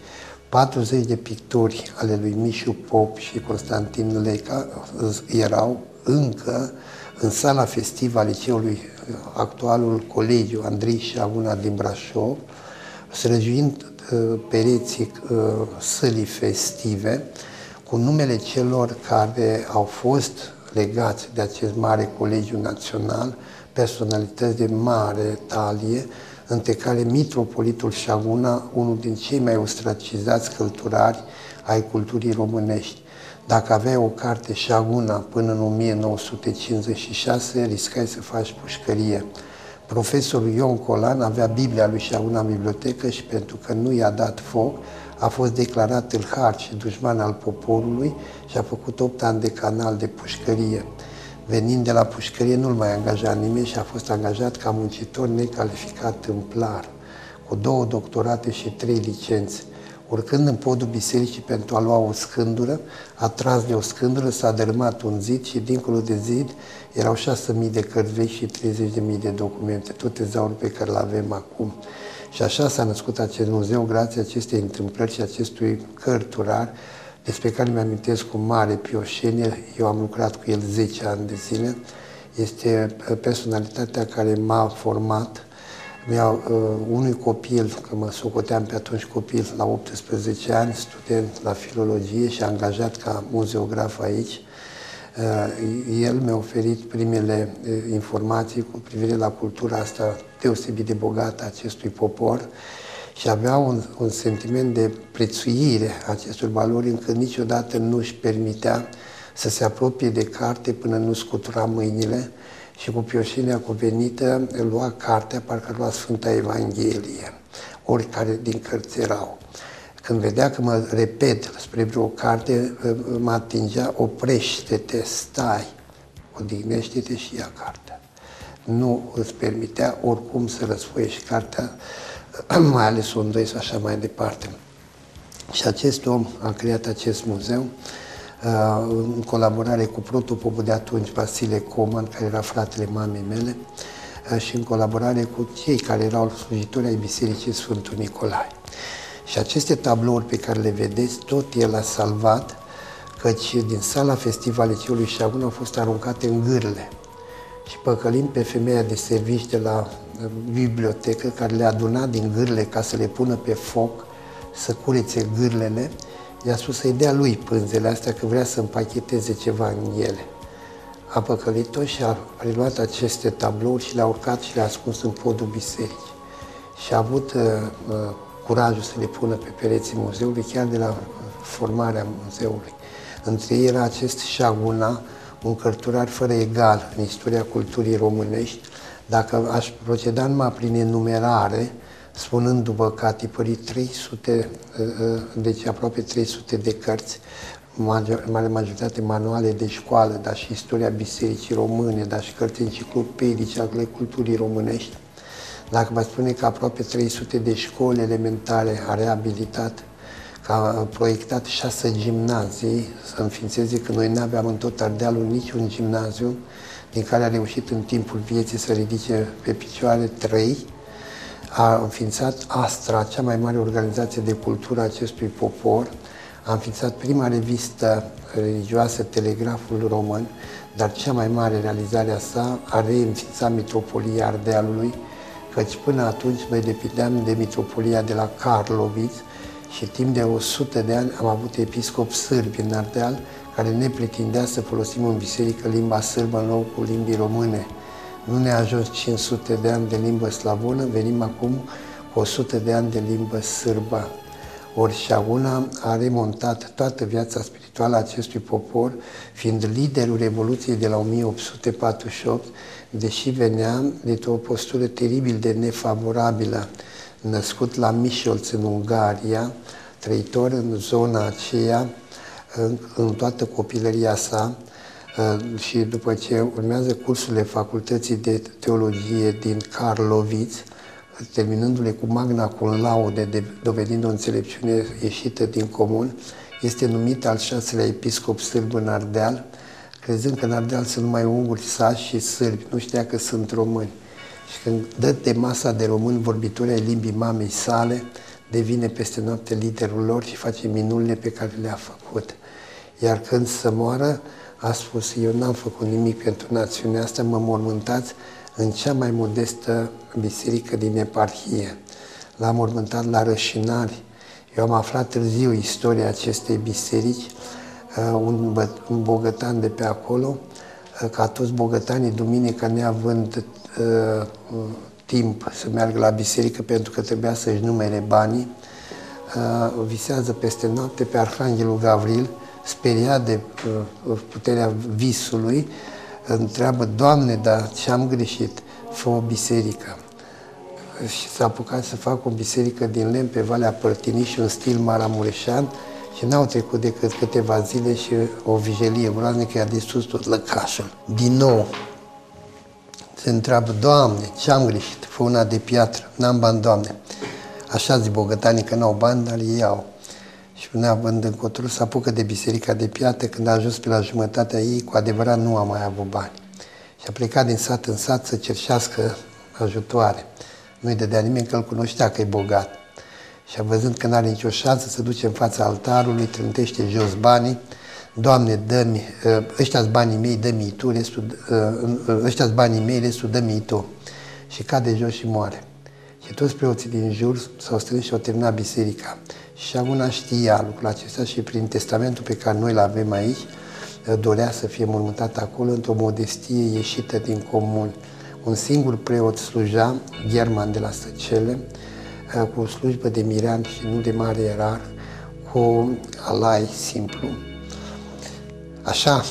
40 de picturi ale lui Mișu Pop și Constantin Leca erau încă în sala festivă a liceului actualul colegiu Andrei Șaguna din Brașov, străjuind uh, pereții uh, sălii festive cu numele celor care au fost legați de acest mare colegiu național, personalități de mare talie, între care mitropolitul Șaguna, unul din cei mai ostracizați călturari ai culturii românești. Dacă aveai o carte Șaguna până în 1956, riscai să faci pușcărie. Profesorul Ion Colan avea Biblia lui Șaguna în bibliotecă și pentru că nu i-a dat foc, a fost declarat tâlhar și dușman al poporului și a făcut 8 ani de canal de pușcărie. Venind de la pușcărie, nu-l mai angaja nimeni și a fost angajat ca muncitor necalificat tâmplar, cu două doctorate și trei licențe. Urcând în podul bisericii pentru a lua o scândură, a tras de o scândură, s-a dărâmat un zid și dincolo de zid erau 6.000 de cărți vechi și 30.000 de documente, tot tezaurul pe care îl avem acum. Și așa s-a născut acest muzeu, grație acestei întâmplări și acestui cărturar, despre care mi-amintesc cu mare pioșenie. Eu am lucrat cu el 10 ani de zile. Este personalitatea care m-a format, mi-a, uh, unui copil, că mă socoteam pe atunci copil, la 18 ani, student la filologie și angajat ca muzeograf aici, uh, el mi-a oferit primele uh, informații cu privire la cultura asta deosebit de bogată a acestui popor și avea un, un sentiment de prețuire a acestor valori încât niciodată nu își permitea să se apropie de carte până nu scutura mâinile și cu pioșinea cuvenită lua cartea, parcă lua Sfânta Evanghelie, oricare din cărți erau. Când vedea că mă repet spre vreo carte, mă atingea, oprește-te, stai, odihnește-te și ia cartea. Nu îți permitea oricum să răsfoiești cartea, mai ales o îndoiesc așa mai departe. Și acest om a creat acest muzeu, Uh, în colaborare cu protopopul de atunci, Vasile Coman, care era fratele mamei mele, uh, și în colaborare cu cei care erau slujitori ai Bisericii Sfântul Nicolae. Și aceste tablouri pe care le vedeți, tot el a salvat, căci din sala festivalului Liceului Șagun au fost aruncate în gârle. Și păcălim pe femeia de servici de la uh, bibliotecă, care le aduna din gârle ca să le pună pe foc, să curețe gârlele, i-a spus să-i dea lui pânzele astea, că vrea să împacheteze ceva în ele. A păcălit-o și a preluat aceste tablouri și le-a urcat și le-a ascuns în podul bisericii. Și a avut uh, uh, curajul să le pună pe pereții muzeului, chiar de la formarea muzeului. Între ei era acest Șaguna, un cărturar fără egal în istoria culturii românești. Dacă aș proceda numai prin enumerare, spunându-vă că a tipărit 300, uh, uh, deci aproape 300 de cărți, mare majoritate manuale de școală, dar și istoria bisericii române, dar și cărți enciclopedice ale culturii românești. Dacă vă spune că aproape 300 de școli elementare a reabilitat, că a proiectat șase gimnazii să înființeze, că noi nu aveam în tot Ardealul niciun gimnaziu, din care a reușit în timpul vieții să ridice pe picioare trei, a înființat Astra, cea mai mare organizație de cultură a acestui popor, a înființat prima revistă religioasă, Telegraful Român, dar cea mai mare realizare a sa a reînființat Mitropolia Ardealului, căci până atunci noi depindeam de Mitropolia de la Karlovic și timp de 100 de ani am avut episcop sârbi în Ardeal, care ne pretindea să folosim în biserică limba sârbă în locul limbii române. Nu ne-a ajuns 500 de ani de limbă slavonă, venim acum cu 100 de ani de limbă sârbă. Ori Șauna a remontat toată viața spirituală a acestui popor, fiind liderul Revoluției de la 1848, deși venea de o postură teribil de nefavorabilă, născut la Mișolț în Ungaria, trăitor în zona aceea, în, în toată copilăria sa, Uh, și după ce urmează cursurile Facultății de Teologie din Karlovic, terminându-le cu magna cum laude, de, dovedind o înțelepciune ieșită din comun, este numit al șaselea episcop sârb în Ardeal, crezând că în Ardeal sunt numai unguri, sași și sârbi, nu știa că sunt români. Și când dă de masa de români vorbitori ai limbii mamei sale, devine peste noapte liderul lor și face minunile pe care le-a făcut. Iar când să moară, a spus, eu n-am făcut nimic pentru națiunea asta, mă mormântați în cea mai modestă biserică din eparhie. L-am mormântat la Rășinari. Eu am aflat târziu istoria acestei biserici, uh, un, bă, un bogătan de pe acolo, uh, ca toți bogătanii, duminica neavând uh, timp să meargă la biserică pentru că trebuia să-și numere banii, uh, visează peste noapte pe Arhanghelul Gavril, speriat de uh, puterea visului, întreabă, Doamne, dar ce-am greșit? Fă o biserică. Și s-a apucat să facă o biserică din lemn pe Valea Părtinii și un stil maramureșan și n-au trecut decât câteva zile și o vijelie groaznică i-a distrus tot lăcașul. Din nou, se întreabă, Doamne, ce-am greșit? Fă una de piatră, n-am bani, Doamne. Așa zic bogătanii că n-au bani, dar ei au. și neavând încotro să apucă de biserica de piată, când a ajuns pe la jumătatea ei, cu adevărat nu a mai avut bani. Și a plecat din sat în sat să cerșească ajutoare. Nu-i dădea nimeni că îl cunoștea că e bogat. Și a văzând că n-are nicio șansă, să duce în fața altarului, trântește jos banii, Doamne, dă-mi, ă, ăștia banii mei, dă-mi Tu, restul, ă, ăștia banii mei, restul dă-mi Tu. Și cade jos și moare. Și toți preoții din jur s-au strâns și au terminat biserica. Și una știa lucrul acesta și prin testamentul pe care noi îl avem aici, dorea să fie mormântat acolo într-o modestie ieșită din comun. Un singur preot sluja, German de la Săcele, cu o slujbă de mirean și nu de mare erar, cu alai simplu. Așa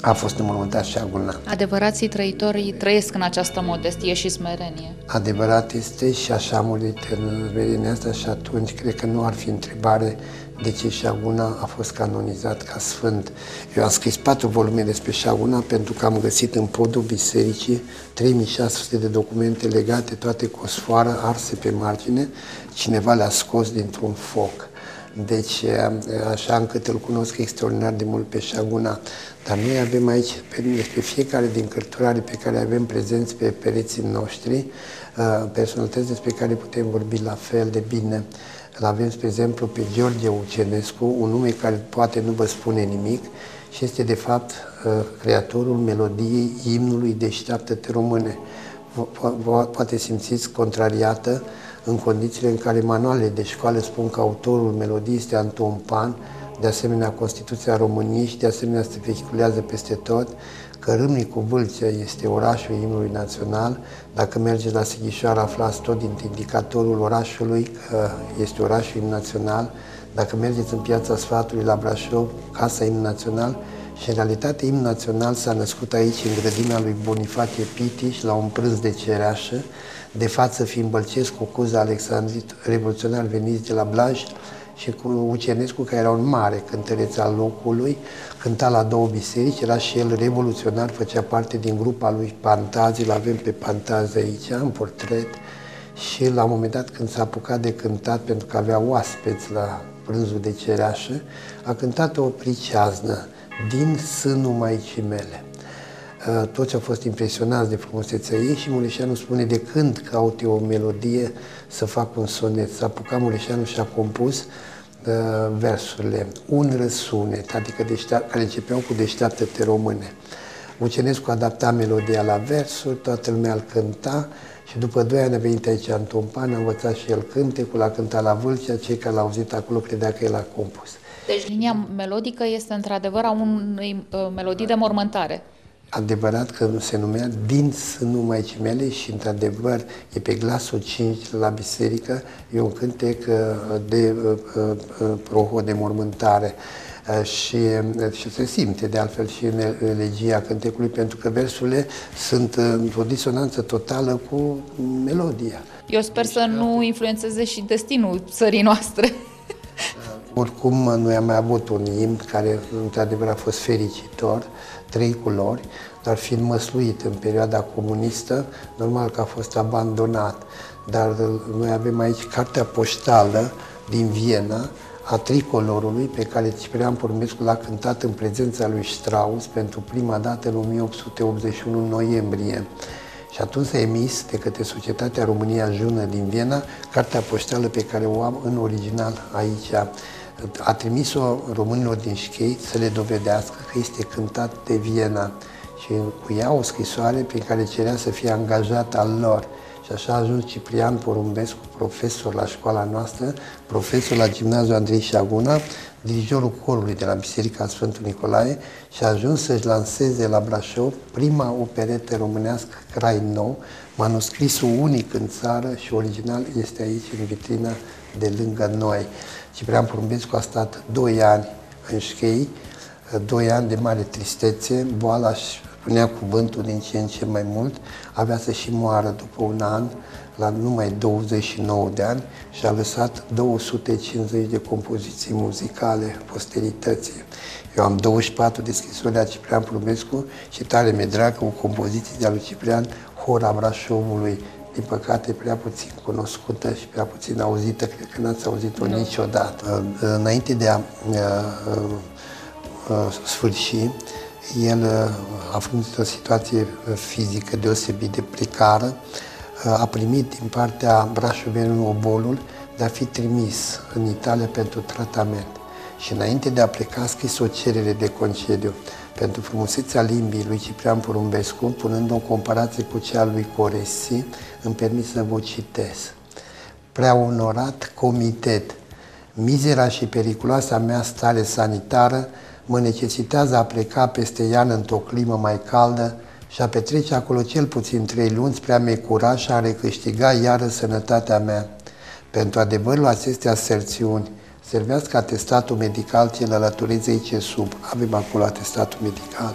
a fost înmormântat și Agulna. Adevărații trăitori trăiesc în această modestie și smerenie. Adevărat este și așa a murit în smerenia asta și atunci cred că nu ar fi întrebare de ce Șaguna a fost canonizat ca sfânt. Eu am scris patru volume despre Șaguna pentru că am găsit în podul bisericii 3600 de documente legate, toate cu o sfoară arse pe margine, cineva le-a scos dintr-un foc. Deci, așa încât îl cunosc extraordinar de mult pe Șaguna. Dar noi avem aici, despre fiecare din cărturare pe care avem prezenți pe pereții noștri, personalități despre care putem vorbi la fel de bine. Îl avem, spre exemplu, pe George Ucenescu, un nume care poate nu vă spune nimic și este, de fapt, creatorul melodiei imnului Deșteaptă-te române. Poate simțiți contrariată în condițiile în care manualele de școală spun că autorul melodiei este Anton Pan, de asemenea Constituția României și de asemenea se vehiculează peste tot că Râmnicu Vâlcea este orașul imnului național. Dacă mergeți la Sighișoara, aflați tot din indicatorul orașului că este orașul imn național. Dacă mergeți în Piața Sfatului la Brașov, Casa Imn Național, și în realitate imn național s-a născut aici, în grădina lui Bonifatie Pitiș, la un prânz de cereașă, de față fiind Bălcescu, Cuza Alexandrit, revoluționar veniți de la Blaj, și cu Ucenescu, care era un mare cântăreț al locului, cânta la două biserici, era și el revoluționar, făcea parte din grupa lui Pantazi, îl avem pe Pantazi aici, în portret, și la un moment dat când s-a apucat de cântat, pentru că avea oaspeți la prânzul de cereașă, a cântat o priceaznă din sânul Maicii mele. Uh, toți au fost impresionați de frumusețea ei și Mureșanu spune de când caute o melodie să fac un sonet. S-a apucat Mureșanu și a compus uh, versurile, un răsunet, adică deșteap, care începeau cu deșteaptă-te române. Ucenescu adapta melodia la versuri, toată lumea îl cânta și după doi ani a venit aici Anton Pan, a învățat și el cântecul, a cântat la Vâlcea, cei care l-au auzit acolo credea că el a compus. Deci linia melodică este într-adevăr a unei uh, melodii de mormântare adevărat că se numea din sânul Maicii mele și, într-adevăr, e pe glasul 5 la biserică, e un cântec uh, de uh, uh, proho, de mormântare. Și, și se simte de altfel și în elegia cântecului, pentru că versurile sunt într-o disonanță totală cu melodia. Eu sper să nu influențeze și destinul țării noastre. Oricum, noi am mai avut un imn care, într-adevăr, a fost fericitor, trei culori, dar fiind măsluit în perioada comunistă, normal că a fost abandonat. Dar noi avem aici cartea poștală din Viena, a tricolorului pe care Ciprian Porumescu l-a cântat în prezența lui Strauss pentru prima dată în 1881 noiembrie. Și atunci s-a emis de către Societatea România Jună din Viena cartea poștală pe care o am în original aici. A trimis-o românilor din Șchei să le dovedească că este cântat de Viena și cu ea o scrisoare prin care cerea să fie angajat al lor. Și așa a ajuns Ciprian Porumbescu, profesor la școala noastră, profesor la gimnaziul Andrei Șaguna, dirijorul corului de la Biserica Sfântul Nicolae și a ajuns să-și lanseze la Brașov prima operetă românească, Crai Nou, manuscrisul unic în țară și original este aici în vitrina de lângă noi. Ciprian Porumbescu a stat doi ani în șchei, doi ani de mare tristețe, boala și punea cuvântul din ce în ce mai mult, avea să și moară după un an, la numai 29 de ani și a lăsat 250 de compoziții muzicale posterității. Eu am 24 de scrisuri a Ciprian Plumescu și tare mi-e dragă o compoziție de-a lui Ciprian, Hora Brașovului, din păcate, prea puțin cunoscută și prea puțin auzită, cred că n-ați auzit-o nu. niciodată. Înainte de a, a, a sfârși, el a fost o situație fizică deosebit de precară, a primit din partea Brașovenului obolul de a fi trimis în Italia pentru tratament. Și înainte de a pleca a scris o cerere de concediu pentru frumusețea limbii lui Ciprian Porumbescu, punând o comparație cu cea lui Coresi, îmi permis să vă citesc. Prea onorat comitet, mizera și periculoasa mea stare sanitară mă necesitează a pleca peste iarnă într-o climă mai caldă și a petrece acolo cel puțin trei luni spre a mecura și a recâștiga iară sănătatea mea. Pentru adevărul acestei aserțiuni, servească atestatul medical ce îl alăturiți aici sub. Avem acolo atestatul medical.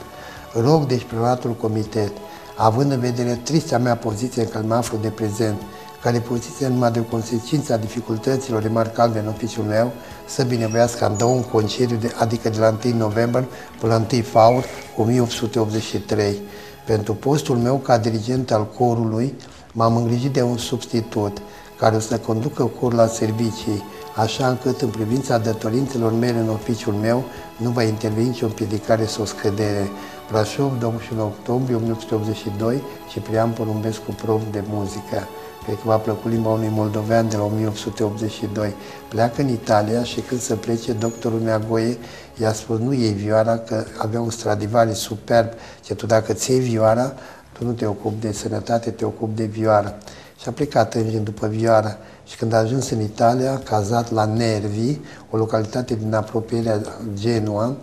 Rog deci preoratul comitet, având în vedere tristea mea poziție în care mă aflu de prezent, care poziție numai de o consecință a dificultăților remarcabile în oficiul meu, să binevoiască îmi dau un concediu, de, adică de la 1 noiembrie până la 1 faur 1883. Pentru postul meu ca dirigent al corului, m-am îngrijit de un substitut care o să conducă corul la servicii, așa încât în privința datorințelor mele în oficiul meu nu va interveni nicio împiedicare sau scădere. Brașov, 21 octombrie 1882, Ciprian Porumbescu, prof de muzică. Cred că v-a plăcut limba unui moldovean de la 1882. Pleacă în Italia și când să plece, doctorul Neagoie i-a spus, nu iei vioara, că avea un Stradivari superb, ce tu dacă ți iei vioara, tu nu te ocupi de sănătate, te ocupi de vioară. Și a plecat în după vioară. Și când a ajuns în Italia, cazat la Nervi, o localitate din apropierea Genoa,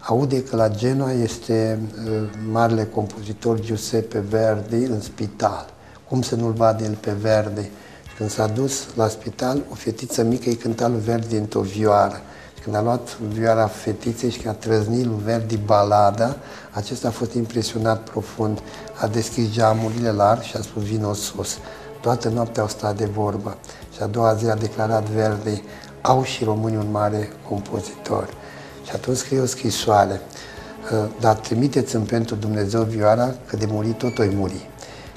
aude că la Genoa este uh, marele compozitor Giuseppe Verdi în spital. Cum să nu-l vadă el pe Verdi? Și când s-a dus la spital, o fetiță mică îi cânta lui Verdi într-o vioară. Și când a luat vioara fetiței și când a trăznit lui Verdi balada, acesta a fost impresionat profund. A deschis geamurile larg și a spus, vino sus. Toată noaptea au stat de vorbă și a doua zi a declarat Verdi, au și românii un mare compozitor. Și atunci scrie o scrisoare, ă, dar trimiteți-mi pentru Dumnezeu vioara, că de muri tot o muri.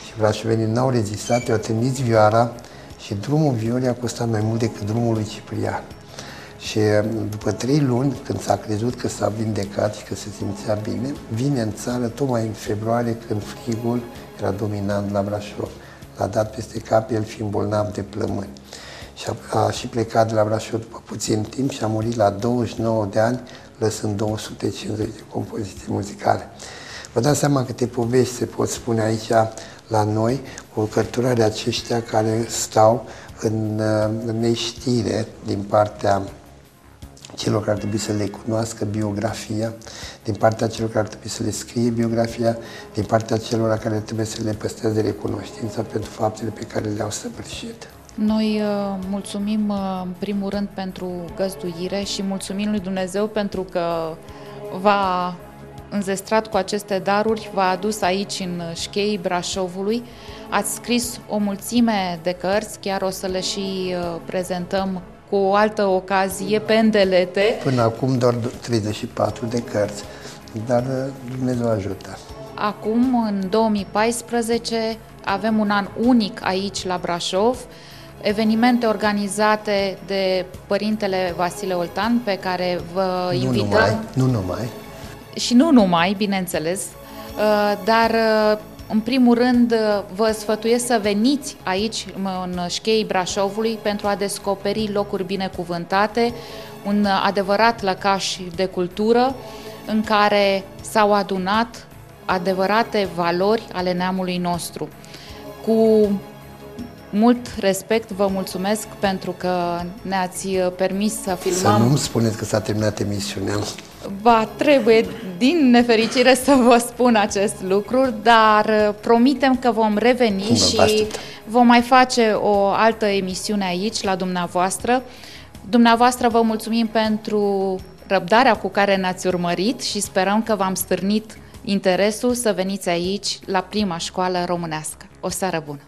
Și brașovenii n-au rezistat, i-au trimis vioara și drumul violii a costat mai mult decât drumul lui Ciprian. Și ă, după trei luni, când s-a crezut că s-a vindecat și că se simțea bine, vine în țară tocmai în februarie, când frigul era dominant la Brașov l-a dat peste cap, el fiind bolnav de plămâni. Și a, a și plecat de la Brașov după puțin timp și a murit la 29 de ani, lăsând 250 de compoziții muzicale. Vă dați seama câte povești se pot spune aici la noi, cu cărturare aceștia care stau în, în neștire din partea celor care ar trebui să le cunoască biografia, din partea celor care ar trebui să le scrie biografia, din partea celor care trebuie să le păstreze recunoștința pentru faptele pe care le-au săvârșit. Noi uh, mulțumim uh, în primul rând pentru găzduire și mulțumim lui Dumnezeu pentru că v-a înzestrat cu aceste daruri, v-a adus aici în șchei Brașovului. Ați scris o mulțime de cărți, chiar o să le și uh, prezentăm cu o altă ocazie pe îndelete. Până acum doar 34 de cărți, dar uh, Dumnezeu ajută. Acum, în 2014, avem un an unic aici la Brașov, evenimente organizate de Părintele Vasile Oltan, pe care vă nu invităm. Numai, nu numai. Și nu numai, bineînțeles, uh, dar uh, în primul rând, vă sfătuiesc să veniți aici, în șchei Brașovului, pentru a descoperi locuri binecuvântate, un adevărat lăcaș de cultură în care s-au adunat adevărate valori ale neamului nostru. Cu mult respect vă mulțumesc pentru că ne-ați permis să filmăm. Să nu-mi spuneți că s-a terminat emisiunea. Ba, trebuie din nefericire să vă spun acest lucru, dar uh, promitem că vom reveni Cum și vom mai face o altă emisiune aici, la dumneavoastră. Dumneavoastră vă mulțumim pentru răbdarea cu care ne-ați urmărit și sperăm că v-am stârnit interesul să veniți aici la prima școală românească. O seară bună!